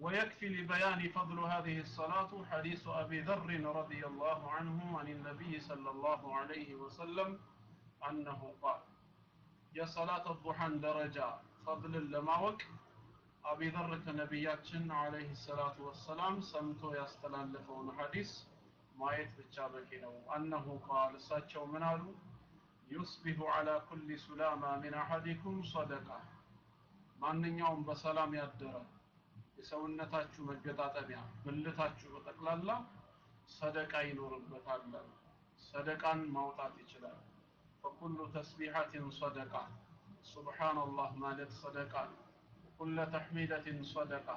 ويكفي لبيان فضل هذه الصلاة حديث أبي ذر رضي الله عنه عن النبي صلى الله عليه وسلم أنه قال يا صلاة الضحى درجة فضل لماوك. أبي ذر كنبيات عليه الصلاة والسلام سمتو يستلان لفون حديث ما يتبتشابك نو أنه قال ساتشو منالو يصبح على كل سلامة من أحدكم صدقة. من يوم بسلام يدرك የሰውነታችሁ መገጣጠሚያ ብልታችሁ በጠቅላላ ሰደቃ ይኖርበታል ሰደቃን ማውጣት ይችላል ፈኩሉ ተስቢሐትን ሰደቃ ሱብሓንላህ ማለት ሰደቃ ነው ኩለ ተሕሚደትን ሰደቃ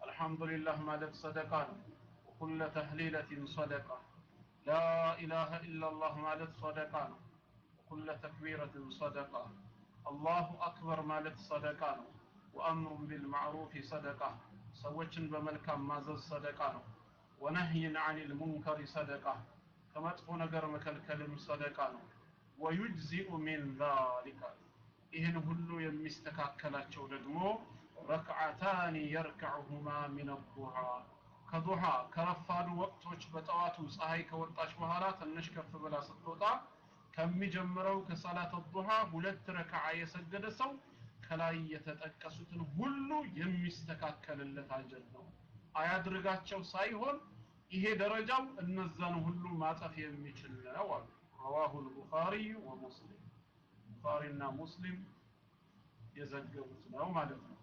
አልሐምዱሊላህ ማለት ሰደቃ ነው ወኩለ ተህሊለትን ሰደቃ ላ ኢላሃ ኢላላህ ማለት ሰደቃ ነው ወኩለ ተክቢረትን ሰደቃ አላሁ አክበር ማለት ሰደቃ ነው ወአምሩ ቢልማዕሩፍ ሰደቃ ሰዎችን በመልካም ማዘዝ ሰደቃ ነው ወነህይን አኒል ሙንከር ሰደቃ ከመጥፎ ነገር መከልከልም ሰደቃ ነው ወዩጅዚኡ ሚን ዛሊካ ይህን ሁሉ የሚስተካከላቸው ደግሞ ረክዓታኒ የርከዑሁማ ሚን ዱሃ ከዱሃ ከረፋዱ ወቅቶች በጠዋቱ ፀሐይ ከወጣች በኋላ ትንሽ ከፍ ብላ ስትወጣ ከሚጀምረው ከሰላት ዱሃ ሁለት ረክዓ የሰገደ ሰው ከላይ የተጠቀሱትን ሁሉ የሚስተካከልለት አጀር ነው። አያድርጋቸው ሳይሆን ይሄ ደረጃው እነዛን ሁሉ ማጠፍ የሚችል ነው አሉ። رواه البخاري ومسلم። ቡኻሪና ሙስሊም የዘገቡት ነው ማለት ነው።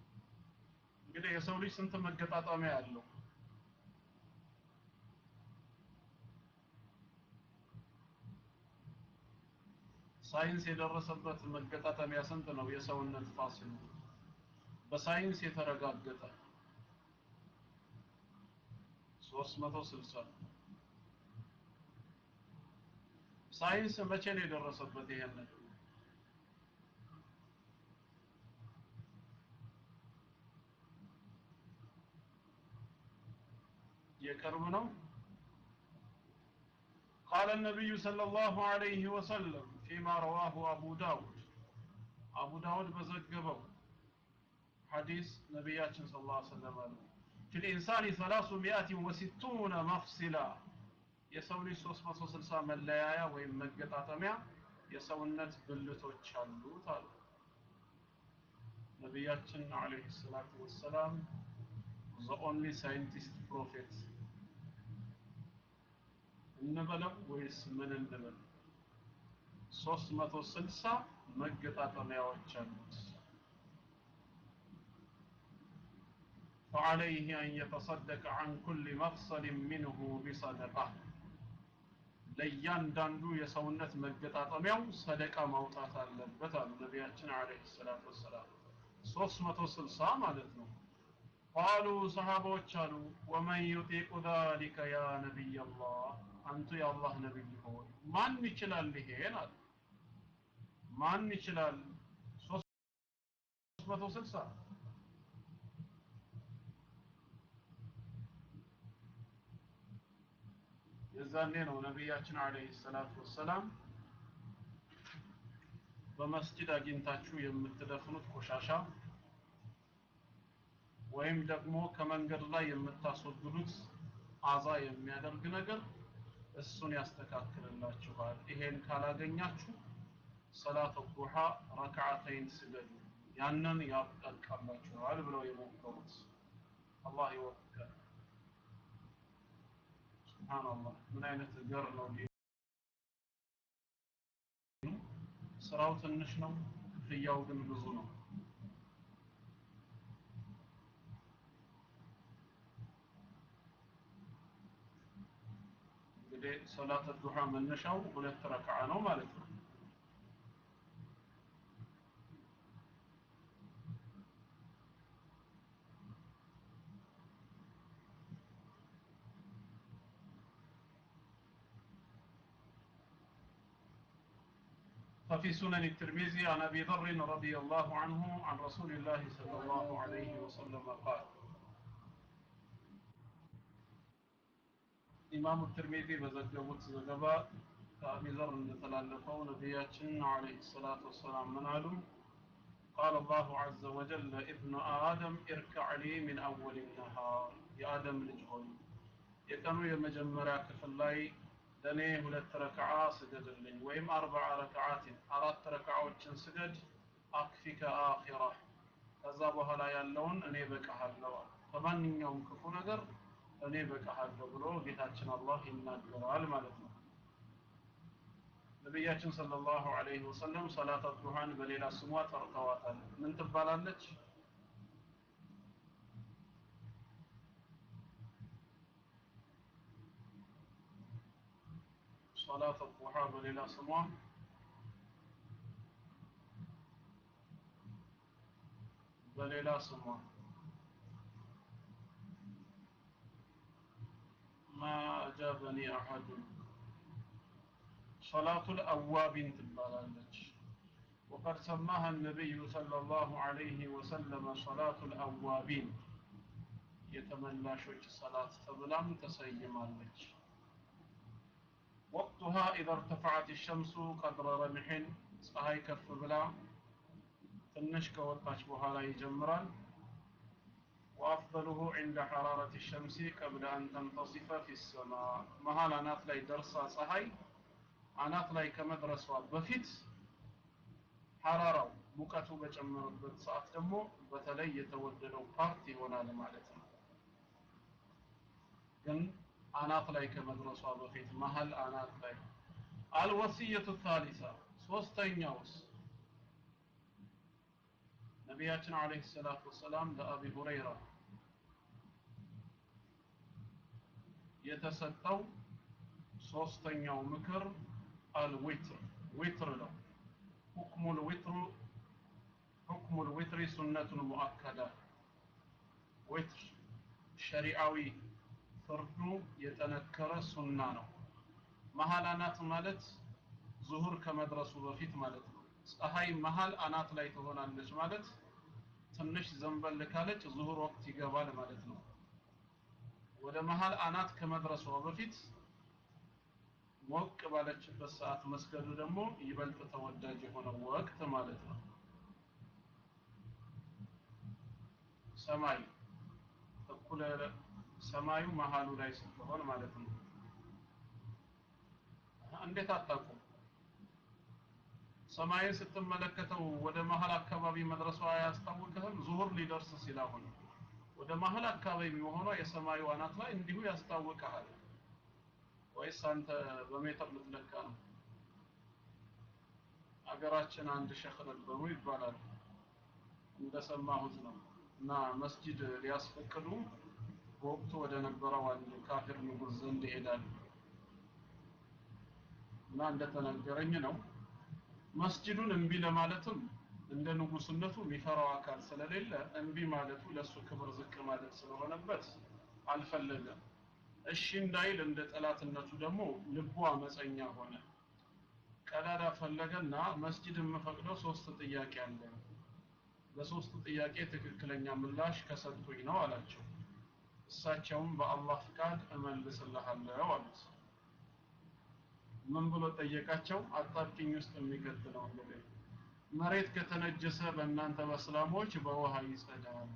እንግዲህ የሰው ልጅ ስንት መገጣጠሚያ ያለው ሳይንስ የደረሰበት መገጣጠሚያ ስንት ነው? የሰውነት ፋሲል በሳይንስ የተረጋገጠ 360 ሳይንስ መቼ ነው የደረሰበት ይሄንን? የቅርብ ነው ቃለ ነቢዩ ሰለላሁ ዐለይሂ ወሰለም فيما رواه أبو داود أبو داود بزقبه حديث نبياتنا صلى الله عليه وسلم في الإنسان ثلاثمائة وستون مفصلا يسوي ሶስት መቶ ስልሳ መለያያ ወይም መገጣጠሚያ የሰውነት ብልቶች አሉት አሉ ነቢያችን አለይሂ ሰላቱ ወሰላም ዘ ኦንሊ ሳይንቲስት ፕሮፌት እንበለው ወይስ ምን እንበል 360 መገጣጠሚያዎች አሉት فعليه أن يتصدق عن كل مفصل منه بصدقة ለእያንዳንዱ የሰውነት መገጣጠሚያው ሰደቃ ማውጣት አለበት አሉ ነቢያችን አለይሂ ሰላቱ ወሰላም 360 ማለት ነው ቃሉ ሰሃባዎች አሉ ወመን ዩጢቁ ዛሊከ ያ ነቢይ አላህ አንቱ የአላህ ነቢይ ሆይ ማን ይችላል ይሄን አሉ ማን ይችላል? 360 የዛኔ ነው ነቢያችን አለይሂ ሰላቱ ወሰላም በመስጂድ አግኝታችሁ የምትደፍኑት ቆሻሻ ወይም ደግሞ ከመንገድ ላይ የምታስወግዱት አዛ የሚያደርግ ነገር እሱን ያስተካክልላችኋል። ይሄን ካላገኛችሁ ሰላት ዱሃ ረክዓተይን ስገዱ ያንን ያብቃቃላችኋል ብለው የሞከሩት አላህ ይወፍቀን ሱብሃንአላህ ምን አይነት ገር ነው ስራው ትንሽ ነው ክፍያው ግን ብዙ ነው እንግዲህ ሰላት ዱሃ መነሻው ሁለት ረክዓ ነው ማለት ነው ففي سنن الترمذي عن أبي ذر رضي الله عنه عن رسول الله صلى الله عليه وسلم قال إمام الترمذي بزجبوت زجبا كأبي ذر نتلالفوا نبياتنا عليه الصلاة والسلام من علم قال الله عز وجل ابن آدم اركع لي من أول النهار يا آدم لجهل የቀኑ የመጀመሪያ ክፍል ላይ ለእኔ ሁለት ረክዓ ስገድልኝ ወይም አርበዓ ረክዓትን አራት ረክዓዎችን ስገድ አክፊከ አኺራ ከዛ በኋላ ያለውን እኔ በቃሃለሁ ከማንኛውም ክፉ ነገር እኔ በቃሃለሁ ብሎ ጌታችን አላህ ይናገራል ማለት ነው ነቢያችን ሰለላሁ ዐለይሂ ወሰለም ሰላት ዱሃን በሌላ ስሟ ጠርተዋታል ምን ትባላለች صلاة الضحى بليلة سموة بليلة سموة ما أجابني أحد. صلاة الأوابين تبالالج وقد سماها النبي صلى الله عليه وسلم صلاة الأوابين. يتمنى شوش صلاة تبلام تسيمالج وقتها إذا ارتفعت الشمس قدر رمح ፀሐይ ከፍ ብላ ትንሽ ከወጣች በኋላ ይጀምራል وأفضله عند حرارة الشمس قبل أن تنتصف في السماء መሀል አናት ላይ ደርሳ ፀሐይ አናት ላይ ከመድረሷ በፊት ሐራራው ሙቀቱ በጨመረበት ሰዓት ደግሞ በተለይ የተወደደው ፓርት ይሆናል ማለት ነው ግን አናት ላይ ከመድረሷ በፊት መሀል አናት ላይ አልወሲየቱ ታሊሳ ሶስተኛውስ ነቢያችን አለይሂ ሰላቱ ወሰላም ለአቢ ሁረይራ የተሰጠው ሶስተኛው ምክር አልዊትር ዊትር ነው حكم الوتر حكم الوتر سنة مؤكدة وتر شريعوي ፍርዱ የጠነከረ ሱና ነው። መሀል አናት ማለት ዙሁር ከመድረሱ በፊት ማለት ነው። ፀሐይ መሀል አናት ላይ ትሆናለች ማለት ትንሽ ዘንበል ካለች ዙሁር ወቅት ይገባል ማለት ነው። ወደ መሀል አናት ከመድረሷ በፊት ሞቅ ባለችበት ሰዓት መስገዱ ደግሞ ይበልጥ ተወዳጅ የሆነ ወቅት ማለት ነው። ሰማይ እኩለ ሰማዩ መሀሉ ላይ ስትሆን ማለት ነው። እንዴት አታውቁም? ሰማይን ስትመለከተው ወደ መሀል አካባቢ መድረሷ አያስታውቅህም? ዙሁር ሊደርስ ሲል ወደ መሀል አካባቢ መሆኗ የሰማዩ አናት ላይ እንዲሁ ያስታውቅሃል። ወይስ አንተ በሜትር ልትለካ ነው? አገራችን አንድ ሸህ ነበሩ ይባላል። እንደሰማሁት ነው። እና መስጂድ ሊያስፈቅዱ በወቅቱ ወደ ነበረው አንድ ካፊር ንጉስ ዘንድ ይሄዳሉ እና እንደተነገረኝ ነው። መስጂዱን እምቢ ለማለትም እንደ ንጉስነቱ የሚፈራው አካል ስለሌለ እምቢ ማለቱ ለሱ ክብር ዝቅ ማለት ስለሆነበት አልፈለገም። እሺ እንዳይል እንደ ጠላትነቱ ደግሞ ልቡ አመፀኛ ሆነ። ቀዳዳ ፈለገና መስጂድ የምፈቅደው ሶስት ጥያቄ አለ። ለሶስቱ ጥያቄ ትክክለኛ ምላሽ ከሰጡኝ ነው አላቸው እሳቸውም በአላህ ፍቃድ እመልስልሃለሁ አሉት። ምን ብሎ ጠየቃቸው? አጣብቂኝ ውስጥ የሚከት ነው እንግዲህ መሬት ከተነጀሰ በእናንተ በእስላሞች በውሃ ይጸዳል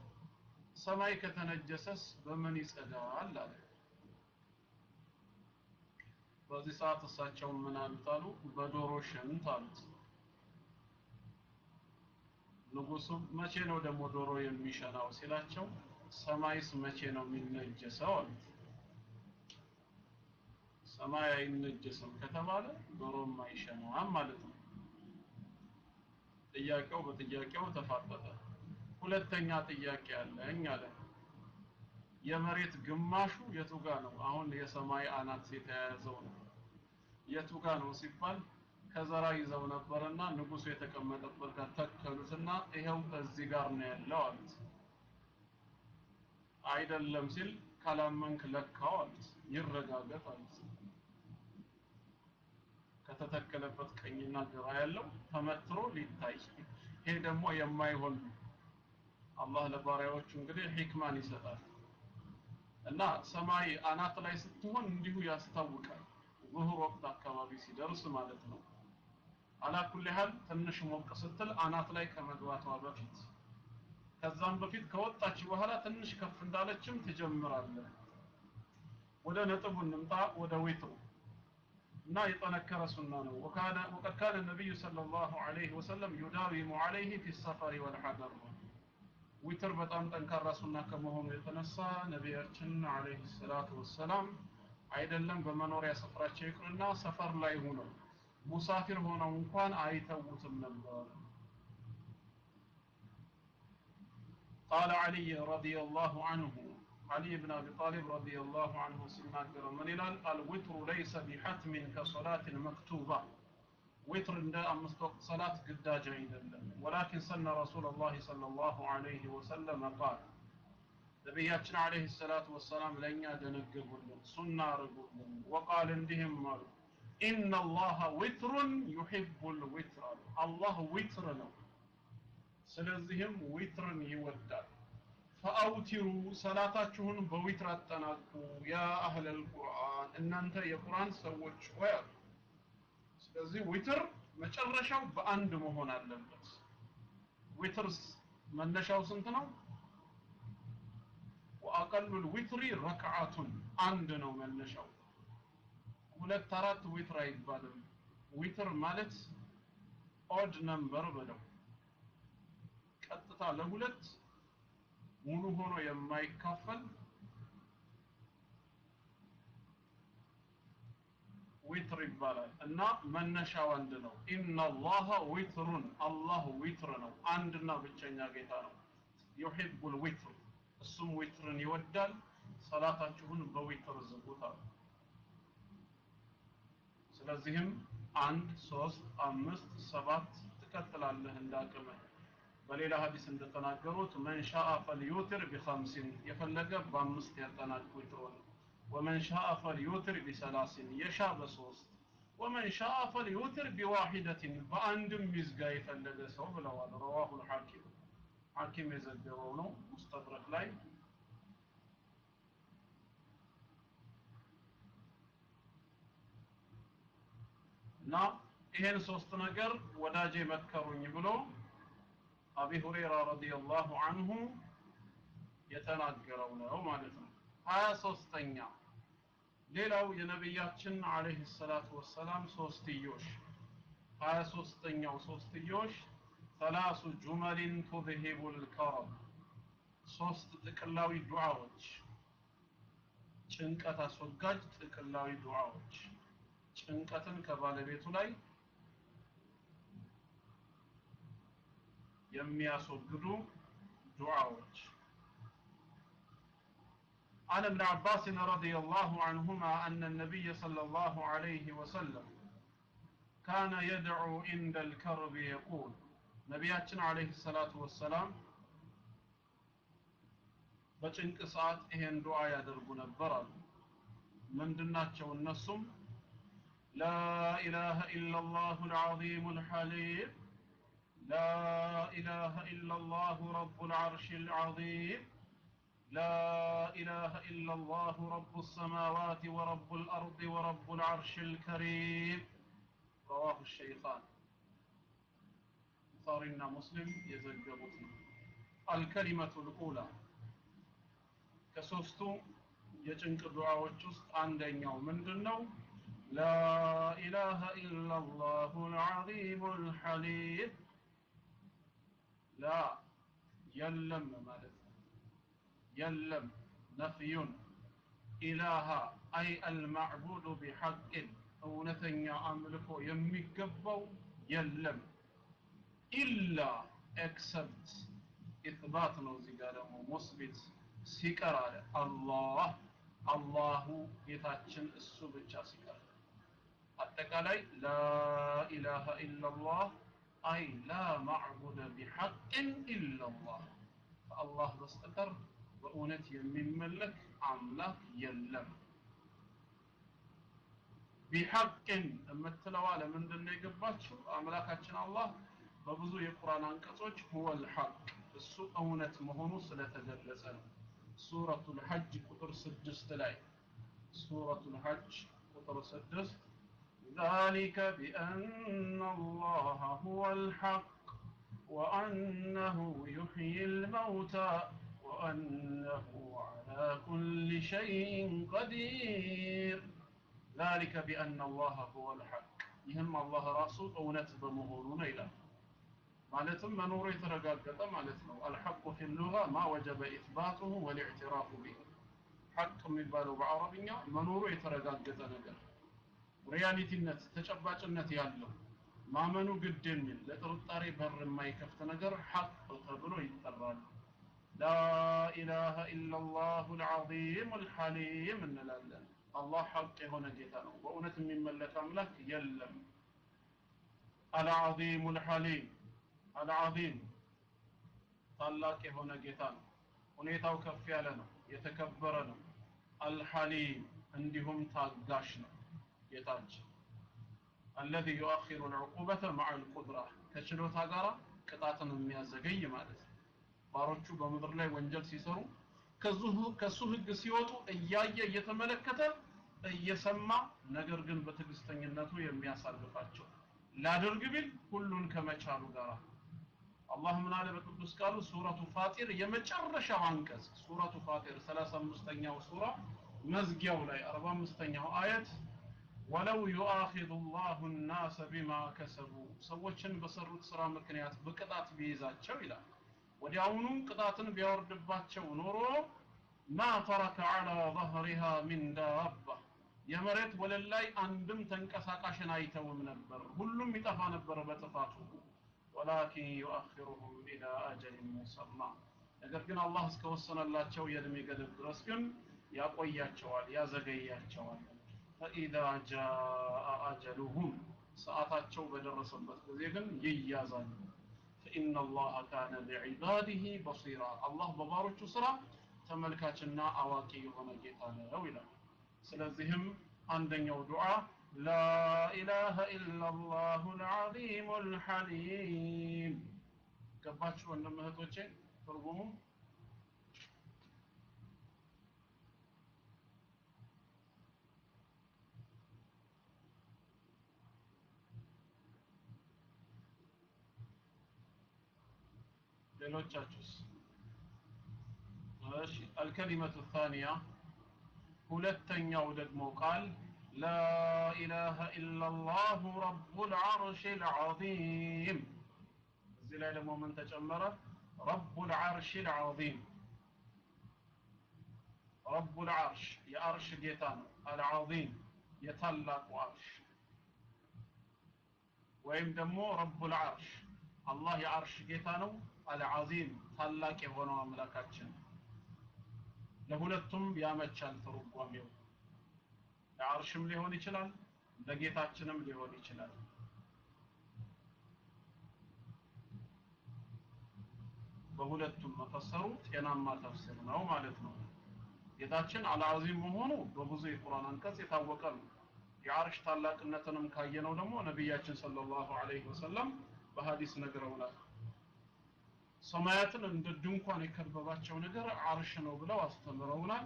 ሰማይ ከተነጀሰስ በምን ይጸዳል አለ። በዚህ ሰዓት እሳቸው ምን አሉት አሉ? በዶሮ ሽንት አሉት። ንጉሱ መቼ ነው ደግሞ ዶሮ የሚሸናው ሲላቸው ሰማይስ መቼ ነው የሚነጀሰው አሉት። ሰማይ አይነጀስም ከተባለ ዶሮም አይሸናም ማለት ነው። ጥያቄው በጥያቄው ተፋጠጠ። ሁለተኛ ጥያቄ አለኝ አለ። የመሬት ግማሹ የቱ ጋ ነው? አሁን የሰማይ አናት የተያያዘው ነው። የቱ ጋ ነው ሲባል ከዘራ ይዘው ነበርና ንጉሱ የተቀመጠበት ጋር ተከሉትና ይኸው እዚህ ጋር ነው ያለው አሉት አይደለም ሲል ካላመንክ ለካው አሉት ይረጋገጥ አሉት ያልተተከለበት ቀኝና ግራ ያለው ተመትሮ ሊታይ ይሄ ደግሞ የማይሆን ነው። አላህ ለባሪያዎቹ እንግዲህ ሂክማን ይሰጣል እና ሰማይ አናት ላይ ስትሆን እንዲሁ ያስታውቃል። ዙሁር ወቅት አካባቢ ሲደርስ ማለት ነው። አላኩል ያህል ትንሽ ሞቅ ስትል አናት ላይ ከመግባቷ በፊት ከዛም በፊት ከወጣች በኋላ ትንሽ ከፍ እንዳለችም ትጀምራለህ። ወደ ነጥቡ እንምጣ፣ ወደ ዊትሩ እና የጠነከረ ሱና ነው። وكان وقد كان النبي صلى الله عليه وسلم يداوم عليه في السفر والحضر ዊትር በጣም ጠንካራ ሱና ከመሆኑ የተነሳ ነቢያችን ዐለይሂ ሰላቱ ወሰላም አይደለም በመኖሪያ ስፍራቸው ይቅርና ሰፈር ላይ ሆነው ሙሳፊር ሆነው እንኳን አይተውትም ነበር። قال علي رضي الله عنه علي بن أبي طالب رضي الله عنه سناكر من إلال الوتر ليس بحتم كصلاة مكتوبة وتر عند أمس وقت صلاة قداج ولكن سن رسول الله صلى الله عليه وسلم قال ነቢያችን አለይሂ ሰላቱ ወሰላም ለእኛ ደነገጉልን ሱና አረጉልን ወቃል እንዲህም አሉ ኢነ አላህ ዊትሩን ዩሒቡል ዊትር አሉ አላህ ዊትር ነው ስለዚህም ዊትርን ይወዳል። ፈአውቲሩ ሰላታችሁን በዊትር አጠናቁ። ያ አህለል ቁርአን እናንተ የቁርአን ሰዎች ሆይ ስለዚህ ዊትር መጨረሻው በአንድ መሆን አለበት። ዊትርስ መነሻው ስንት ነው? وأقل الوتر ركعة አንድ ነው መነሻው። ሁለት አራት ዊትር አይባልም። ዊትር ማለት odd number ብለው ቀጥታ ለሁለት ሙሉ ሆኖ የማይካፈል ዊትር ይባላል። እና መነሻው አንድ ነው። ኢነላህ ዊትሩን አላህ ዊትር ነው። አንድና ብቸኛ ጌታ ነው። ዩሂቡል ዊትር እሱም ዊትርን ይወዳል። ሰላታችሁን በዊትር ዝጉታል ስለዚህም አንድ ሶስት አምስት ሰባት ትቀጥላለህ እንዳቅምህ በሌላ ሀዲስ እንደተናገሩት መን ሻአ ፈልዩትር ቢኸምሲን የፈለገ በአምስት ያጠናቅ ዊትሩን ወመን ሻአ ፈልዩትር ቢሰላሲን የሻ በሶስት ወመን ሻአ ፈልዩትር ቢዋሂደትን በአንድም ይዝጋ የፈለገ ሰው ብለዋል ረዋሁ ልሐኪም ሐኪም የዘገበው ነው ሙስተድረክ ላይ እና ይሄን ሶስት ነገር ወዳጄ መከሩኝ ብሎ አቢ ሁረይራ ረዲየላሁ አንሁ የተናገረው ነው ማለት ነው። ሀያ ሶስተኛ ሌላው የነቢያችን አለይሂ ሰላቱ ወሰላም ሶስትዮሽ። ሀያ ሶስተኛው ሶስትዮሽ ሰላሱ ጁመሊን ቱዝሂቡል ከረም ሶስት ጥቅላዊ ዱዓዎች። ጭንቀት አስወጋጅ ጥቅላዊ ዱዓዎች። ጭንቀትን ከባለቤቱ ላይ የሚያስወግዱ ዱዓዎች عن ابن عباس رضي الله عنهما أن النبي صلى الله عليه وسلم كان يدعو عند الكرب يقول ነቢያችን አለይሂ ሰላቱ ወሰላም በጭንቅ ሰዓት ይሄን ዱዓ ያደርጉ ነበር አሉ ምንድናቸው እነሱም لا إله إلا الله العظيم الحليم لا إله إلا الله رب العرش العظيم لا إله إلا الله رب السماوات ورب الأرض ورب العرش الكريم رواه الشيخان ቡኻሪና ሙስሊም የዘገቡት ነው አልከሊመቱ ልኡላ ከሶስቱ የጭንቅ ዱዓዎች ውስጥ አንደኛው ምንድን ነው ላኢላሃ ኢላላሁ ልዓዚሙ ልሐሊም ላ የለም ማለት ነው የለም ነፍዩን ኢላሃ አይ አልማዕቡዱ ቢሐቅን እውነተኛ አምልኮ የሚገባው የለም ኢላ ኤክሰፕት ኢትባት ነው እዚህ ጋር ደግሞ ሙስቢት ሲቀር አለ አላህ አላሁ ጌታችን እሱ ብቻ ሲቀር አጠቃላይ ላኢላሃ ኢላላህ አይ ላ ማዕቡደ ቢሐቅን ኢላላህ ከአላህ በስተቀር በእውነት የሚመለክ አምላክ የለም ቢሐቅን የምትለዋ ለምንድን ነው የገባችው አምላካችን አላህ በብዙ የቁርአን አንቀጾች ሁወል ሐቅ እሱ እውነት መሆኑ ስለተገለጸ ነው ሱረቱል ሐጅ ቁጥር ስድስት ላይ ሱረቱል ሐጅ ቁጥር ስድስት ذلك بأن الله هو الحق وأنه يحيي الموتى وأنه على كل شيء قدير ذلك بأن الله هو الحق يهم الله راسه أونت بمهورون إلى ማለትም መኖሩ የተረጋገጠ ማለት ነው አልሐቁ ፊ ሉጋ ማ ወጀበ ኢትባቱሁ ወልኢዕትራፉ ቢህ ሐቅ የሚባለው በአረብኛ መኖሩ የተረጋገጠ ነገር ሪያሊቲነት ተጨባጭነት ያለው ማመኑ ግድ የሚል ለጥርጣሬ በር የማይከፍት ነገር ሐቅ ተብሎ ይጠራል ላኢላሃ ኢላላሁ ልዓዚም ልሐሊም እንላለን አላህ ሐቅ የሆነ ጌታ ነው በእውነት የሚመለክ አምላክ የለም አልዓዚሙ ልሐሊም አልዓዚም ታላቅ የሆነ ጌታ ነው ሁኔታው ከፍ ያለ ነው የተከበረ ነው አልሐሊም እንዲሁም ታጋሽ ነው ጌታችን አለዚ ዩአኺሩ ልዕቁበተ ማዓ ልቁድራ ከችሎታ ጋር ቅጣትን የሚያዘገይ ማለት ነው። ባሮቹ በምድር ላይ ወንጀል ሲሰሩ ከሱ ህግ ሲወጡ እያየ እየተመለከተ እየሰማ ነገር ግን በትዕግስተኝነቱ የሚያሳልፋቸው ላድርግ ቢል ሁሉን ከመቻሉ ጋር አላህ ምን አለ በቅዱስ ቃሉ? ሱረቱ ፋጢር የመጨረሻው አንቀጽ ሱረቱ ፋጢር 35ኛው ሱራ መዝጊያው ላይ 45ኛው አየት ወለው ዩአኺዙ ላሁ ናሰ ቢማ ከሰቡ። ሰዎችን በሰሩት ስራ ምክንያት በቅጣት ቢይዛቸው ይላል። ወዲያውኑ ቅጣትን ቢያወርድባቸው ኖሮ ማ ተረከ ዐላ ظهሪሃ ሚን ዳባ። የመሬት ወለል ላይ አንድም ተንቀሳቃሽን አይተውም ነበር። ሁሉም ይጠፋ ነበር በጥፋቱ። ወላኪን ዩአኺሩሁም ኢላ አጀሊን ሙሰማ። ነገር ግን አላህ እስከወሰነላቸው የእድሜ ገደብ ድረስ ግን ያቆያቸዋል ያዘገያቸዋል። ፈኢዛ ጃአ አጀሉሁም ሰዓታቸው በደረሰበት ጊዜ ግን ይያዛሉ ፈኢነ አላህ ካነ ቢዒባዲህ በሲራ አላህ በባሮቹ ስራ ተመልካችና አዋቂ የሆነ ጌታ ነው ይላል ስለዚህም አንደኛው ዱዓ لا إله إلا الله العظيم الحليم ገባችሁ ወንድም እህቶቼ ትርጉሙ ሌሎቻችሁስ እሺ አልከሊመቱ ታኒያ ሁለተኛው ደግሞ ቃል لا إله إلا الله رب العرش العظيم እዚህ ላይ ደግሞ ምን ተጨመረ رب العرش العظيم رب العرش የአርሽ ጌታ ነው العظيم የታላቁ አርሽ ወይም ደግሞ رب العرش አላህ የአርሽ ጌታ ነው አልዓዚም ታላቅ የሆነው አምላካችን። ለሁለቱም ያመቻል ትርጓሜው። ለአርሽም ሊሆን ይችላል ለጌታችንም ሊሆን ይችላል። በሁለቱም መፈሰሩ ጤናማ ተፍሲር ነው ማለት ነው። ጌታችን አልዓዚም መሆኑ በብዙ የቁርአን አንቀጽ የታወቀ ነው። የአርሽ ታላቅነትንም ካየነው ደግሞ ነቢያችን ሰለላሁ ዐለይሂ ወሰለም በሐዲስ ነግረውናል። ሰማያትን እንደ ድንኳን የከበባቸው ነገር አርሽ ነው ብለው አስተምረውናል።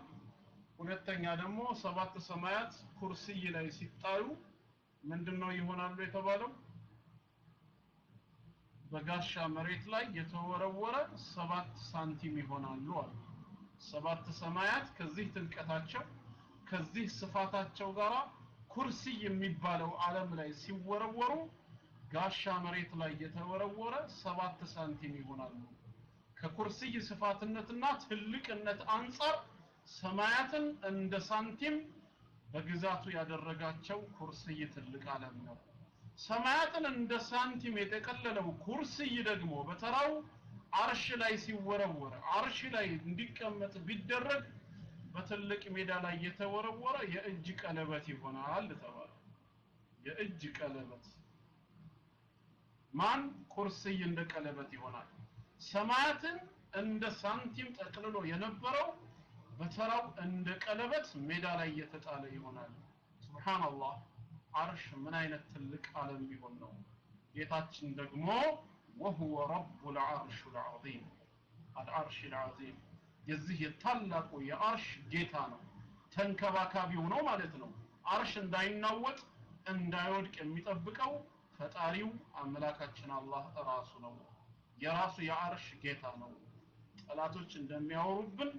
ሁለተኛ ደግሞ ሰባት ሰማያት ኩርሲይ ላይ ሲጣሉ ምንድነው ይሆናሉ የተባለው? በጋሻ መሬት ላይ የተወረወረ ሰባት ሳንቲም ይሆናሉ አሉ። ሰባት ሰማያት ከዚህ ትልቀታቸው ከዚህ ስፋታቸው ጋራ ኩርሲይ የሚባለው ዓለም ላይ ሲወረወሩ ጋሻ መሬት ላይ የተወረወረ ሰባት ሳንቲም ይሆናሉ። ከኩርሲይ ስፋትነትና ትልቅነት አንጻር ሰማያትን እንደ ሳንቲም በግዛቱ ያደረጋቸው ኩርስይ ትልቅ ዓለም ነው። ሰማያትን እንደ ሳንቲም የጠቀለለው ኩርስይ ደግሞ በተራው አርሽ ላይ ሲወረወረ አርሽ ላይ እንዲቀመጥ ቢደረግ በትልቅ ሜዳ ላይ የተወረወረ የእጅ ቀለበት ይሆናል ተባለ። የእጅ ቀለበት ማን ኩርስይ እንደ ቀለበት ይሆናል? ሰማያትን እንደ ሳንቲም ጠቅልሎ የነበረው በተራው እንደ ቀለበት ሜዳ ላይ የተጣለ ይሆናል። ሱብሃንአላህ! አርሽ ምን አይነት ትልቅ ዓለም ቢሆን ነው? ጌታችን ደግሞ ወሁወ ረቡል አርሽ ልዓዚም አልአርሽ ልዓዚም የዚህ የታላቁ የአርሽ ጌታ ነው። ተንከባካቢው ነው ማለት ነው። አርሽ እንዳይናወጥ እንዳይወድቅ የሚጠብቀው ፈጣሪው አምላካችን አላህ ራሱ ነው። የራሱ የአርሽ ጌታ ነው። ጠላቶች እንደሚያወሩብን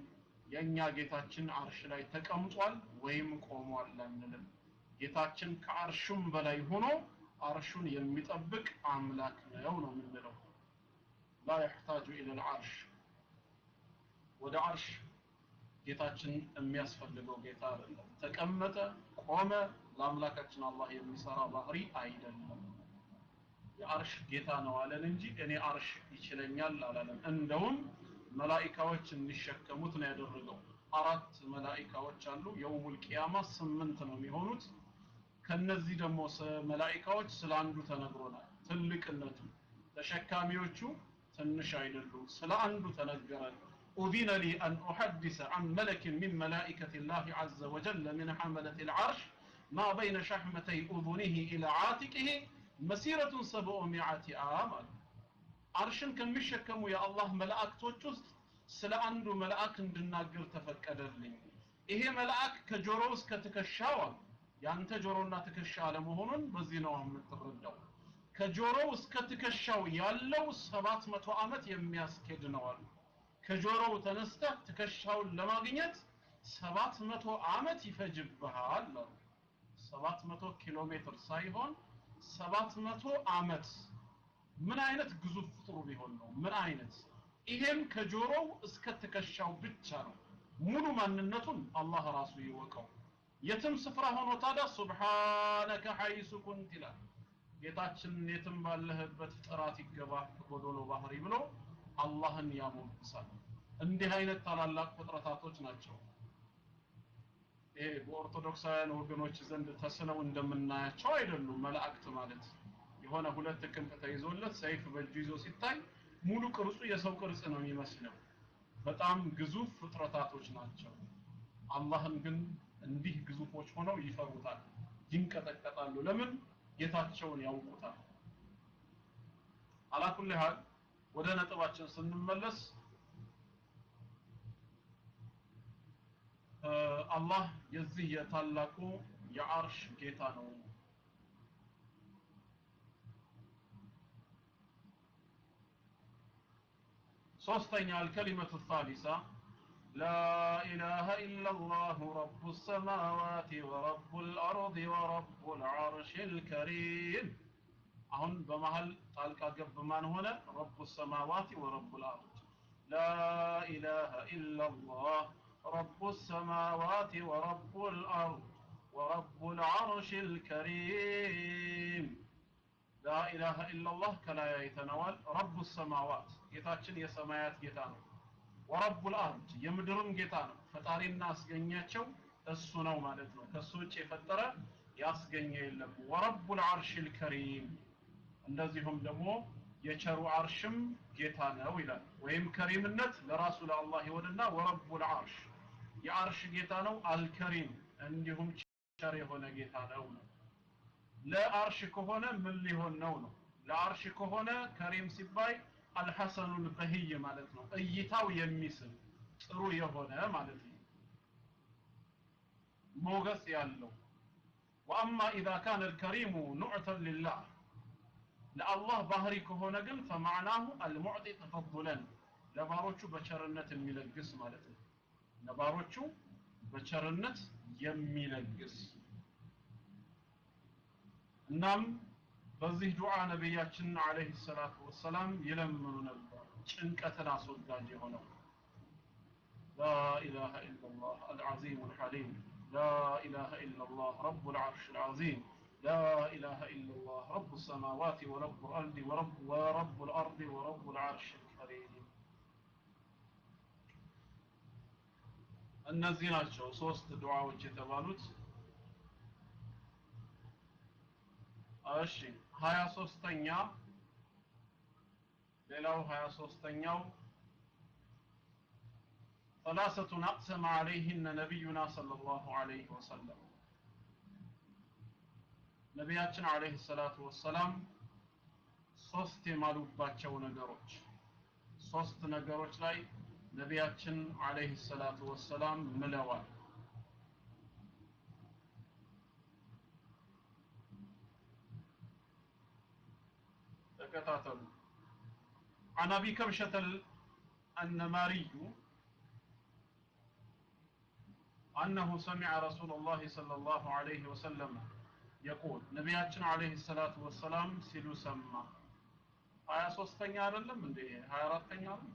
የእኛ ጌታችን አርሽ ላይ ተቀምጧል ወይም ቆሟል አንልም። ጌታችን ከአርሹም በላይ ሆኖ አርሹን የሚጠብቅ አምላክ ነው ነው የምንለው። ላ የሕታጁ ኢለ ልዓርሽ ወደ አርሽ ጌታችን የሚያስፈልገው ጌታ አይደለም። ተቀመጠ ቆመ ለአምላካችን አላህ የሚሰራ ባህሪ አይደለም የአርሽ ጌታ ነው አለን እንጂ እኔ አርሽ ይችለኛል አላለም እንደውም መላኢካዎች እንዲሸከሙት ነው ያደረገው አራት መላኢካዎች አሉ የውሙል ቂያማ ስምንት ነው የሚሆኑት ከነዚህ ደግሞ መላኢካዎች ስለ አንዱ ተነግሮናል ትልቅነቱ ተሸካሚዎቹ ትንሽ አይደሉም ስለ አንዱ ተነገረን أذن لي أن أحدث عن ملك من ملائكة الله عز وجل من حملة العرش ما بين شحمتي أذنه إلى عاتقه መሲረቱን ሰብኦ ሚዓቲ አም አርሽን ከሚሸከሙ የአላህ መላእክቶች ውስጥ ስለ አንዱ መልአክ እንድናገር ተፈቀደልኝ። ይሄ መልአክ ከጆሮ እስከ ትከሻው ያንተ ጆሮና ትከሻ አለመሆኑን በዚህ ነው የምትረዳው። ከጆሮ እስከ ትከሻው ያለው 700 ዓመት የሚያስኬድ ነው ከጆሮው ተነስተህ ትከሻውን ለማግኘት 700 ዓመት ይፈጅብሃል አሉ። 700 ኪሎ ሜትር ሳይሆን ሰባት መቶ ዓመት ምን አይነት ግዙፍ ፍጡሩ ቢሆን ነው? ምን አይነት? ይሄም ከጆሮው እስከ ትከሻው ብቻ ነው። ሙሉ ማንነቱን አላህ ራሱ ይወቀው። የትም ስፍራ ሆኖ ታዲያ ሱብሃነከ ሐይሱ ኩንት ይላል። ጌታችን የትም ባለህበት ጥራት ይገባ ጎዶሎ ባህሪ ብሎ አላህን ያሞግሳል። እንዲህ አይነት ታላላቅ ፍጥረታቶች ናቸው በኦርቶዶክሳውያን ወገኖች ዘንድ ተስለው እንደምናያቸው አይደሉም መላእክት ማለት። የሆነ ሁለት ክንፍ ተይዞለት ሰይፍ በእጁ ይዞ ሲታይ ሙሉ ቅርጹ የሰው ቅርጽ ነው የሚመስለው። በጣም ግዙፍ ፍጥረታቶች ናቸው። አላህን ግን እንዲህ ግዙፎች ሆነው ይፈሩታል ይንቀጠቀጣሉ። ለምን? ጌታቸውን ያውቁታል። አላኩል ወደ ነጥባችን ስንመለስ አላህ የዚህ የታላቁ የአርሽ ጌታ ነው ሶስተኛ አልከሊመቱ ሳሊሳ لا إله إلا الله رب السماوات ورب الأرض ورب العرش الكريم አሁን በመሃል ጣልቃ ገብ ማን ሆነ ረቡ ሰማዋት ወረቡ ልአርድ لا إله إلا الله رب السماوات ورب الأرض ورب العرش الكريم لا إله إلا الله كلا يتنوال رب السماوات ጌታችን የሰማያት ጌታ ነው ወረቡ ልአርድ የምድርም ጌታ ነው ፈጣሪና አስገኛቸው እሱ ነው ማለት ነው ከሱ ውጭ የፈጠረ ያስገኘ የለም ወረቡ ልዓርሽ ልከሪም እንደዚሁም ደግሞ የቸሩ አርሽም ጌታ ነው ይላል ወይም ከሪምነት ለራሱ ለአላህ ይሆንና ወረቡ ልዓርሽ يعرش جيتانو الكريم عندهم شاري هنا جيتانو لا عرش كهنا من اللي هو نونو لا عرش كهنا كريم سباي الحسن الفهية مالتنا اي تاو يميسن روية هنا مالتنا موغس يالو واما اذا كان الكريم نعتا لله لا الله بهري كهنا قل فمعناه المعطي تفضلا لا باروتشو بشرنة من الجسم مالتنا ለባሮቹ በቸርነት የሚለግስ እናም በዚህ ዱዓ ነቢያችን አለይሂ ሰላቱ ወሰላም ይለምኑ ነበር ጭንቀትን አስወጋጅ የሆነው لا إله إلا الله العظيم الحليم لا إله إلا الله رب العرش العظيم لا إله إلا الله رب السماوات ورب الأرض ورب ورب الأرض ورب العرش الكريم እነዚህ ናቸው ሶስት ዱዓዎች የተባሉት እሺ ሀያ ሶስተኛ ሌላው ሀያ ሶስተኛው ثلاثة أقسم عليهن نبينا صلى الله عليه وسلم ነቢያችን አለይሂ ሰላቱ ወሰላም ሶስት የማሉባቸው ነገሮች ሶስት ነገሮች ላይ ነቢያችን አለይሂ ሰላቱ ወሰላም ምለዋል ተከታተሉ عن أبي كبشة النماري أنه سمع رسول الله صلى الله عليه وسلم يقول نبياتنا عليه الصلاة والسلام سلو سما ሀያ ሶስተኛ አይደለም እንዴ ሀያ አራተኛ ነው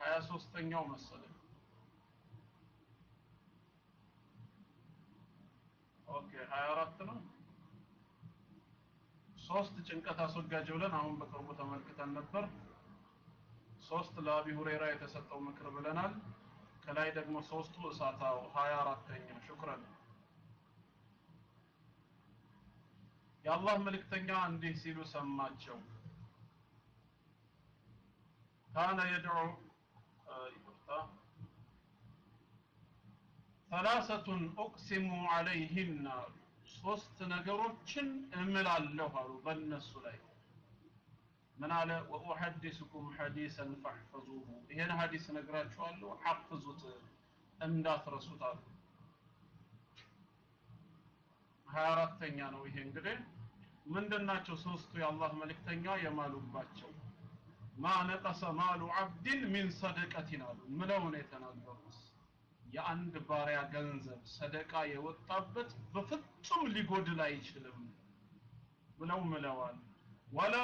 ሀያ ሶስተኛው መሰለኝ። okay ሀያ አራት ነው። ሶስት ጭንቀት አስወጋጅ ብለን አሁን በቅርቡ ተመልክተን ነበር። ሶስት ለአቢ ሁሬራ የተሰጠው ምክር ብለናል። ከላይ ደግሞ ሶስቱ እሳታው ሀያ አራተኛ ሹክረን። የአላህ መልእክተኛ እንዲህ ሲሉ ሰማቸው። ካነ የድዑ ይቅርታ ሰላሰቱን ኡቅሲሙ አለይህና ሶስት ነገሮችን እምላለሁ አሉ በእነሱ ላይ። ምን አለ? ወኡሐዲስኩም ሐዲሰን ፈሕፈዙሁ ይሄን ሐዲስ ነግራችኋለሁ ሐፍዙት እንዳትረሱት አሉ። ሀያ አራተኛ ነው ይሄ እንግዲህ። ምንድናቸው ሶስቱ የአላህ መልእክተኛ? የማሉባቸው ማ ነቀሰ ማሉ አብድን ሚን ሰደቀቲን አሉ ምለው ነው የተናገሩት የአንድ ባሪያ ገንዘብ ሰደቃ የወጣበት በፍጹም ሊጎድል አይችልም ብለው ምለዋል ወላ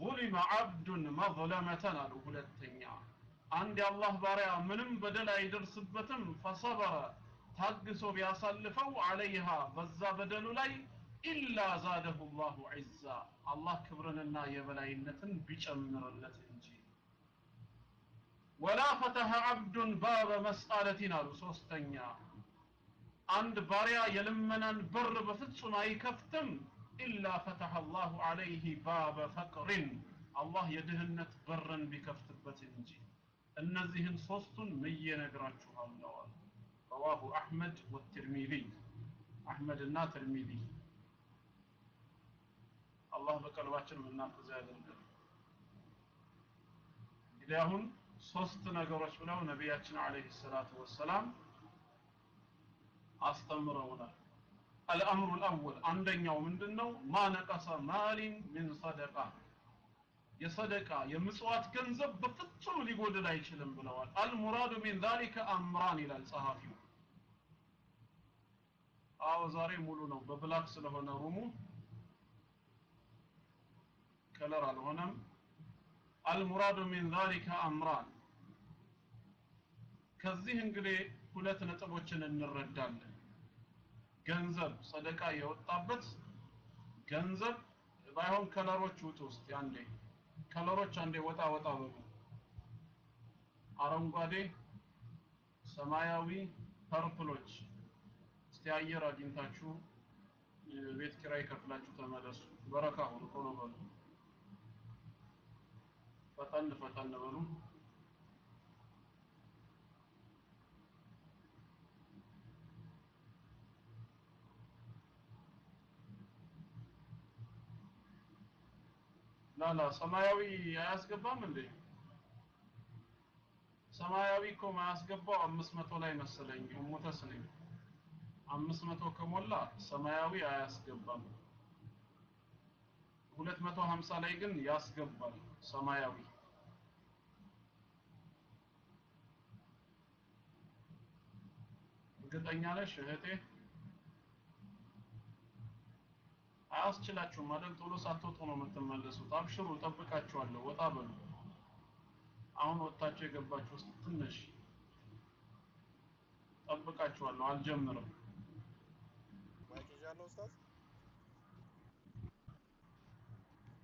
ظلم عبد مظلمة አሉ ሁለተኛ አንድ የአላህ ባሪያ ምንም በደል አይደርስበትም ፈሰበረ ታግሶ ቢያሳልፈው አለይሃ በዛ በደሉ ላይ ኢላ ዛደሁ ላሁ ዒዛ አላህ ክብርንና የበላይነትን ቢጨምርለት እንጂ። ወላ ፈተሐ ዓብዱን ባበ መስአለቲን አሉ ሶስተኛ። አንድ ባሪያ የልመናን በር በፍጹም አይከፍትም። ኢላ ፈተሐ አላሁ ዓለይህ ባበ ፈቅሪን አላህ የድህነት በርን ቢከፍትበት እንጂ። እነዚህን ሶስቱን ምዬ ነግራችኋለዋል ረዋሁ አሕመድ ወትርሚዚ። አሕመድና ትርሚዚ። النا ترمذي الله በቀልባችን የምናፍዝ ያደርገን እንግዲህ አሁን ሶስት ነገሮች ብለው ነቢያችን አለይሂ ሰላቱ ወሰላም አስተምረውናል الأمر الأول አንደኛው ምንድነው ما نقص مال من صدقة የሰደቃ የምጽዋት ገንዘብ በፍጹም ሊጎድል አይችልም ብለዋል አልሙራዱ ሚን ዛሊከ አምራን ይላል ጸሐፊው አዎ ዛሬ ሙሉ ነው በብላክ ስለሆነ ሩሙ color አልሆነም። المراد من ذلك أمران። ከዚህ እንግዲህ ሁለት ነጥቦችን እንረዳለን። ገንዘብ ሰደቃ የወጣበት ገንዘብ ባይሆን color ኦች ውጡ ውስጥ አንዴ። color ኦች አንዴ ወጣ ወጣ በሉ። አረንጓዴ ሰማያዊ purple ኦች። እስቲ አየር አግኝታችሁ ቤት ኪራይ ከፍላችሁ ተመለሱ። በረካ ሁኑ ቶሎ በሉ ፈጠን ፈጠን በሉ። ላላ ሰማያዊ አያስገባም እንዴ? ሰማያዊ እኮ ማያስገባው አምስት መቶ ላይ መሰለኝ ኡሙ ተስሊም አምስት መቶ ከሞላ ሰማያዊ አያስገባም። ሁለት መቶ ሀምሳ ላይ ግን ያስገባል ሰማያዊ እርግጠኛ ነሽ እህቴ? አያስችላችሁም አይደል? ቶሎ ሳትወጡ ነው የምትመለሱት። አብሽሩ ጠብቃችኋለሁ ወጣ በሉ። አሁን ወጣችሁ የገባችሁ ውስጥ ትንሽ ጠብቃችኋለሁ አልጀምርም። ማይክ ይዣለሁ ኡስታዝ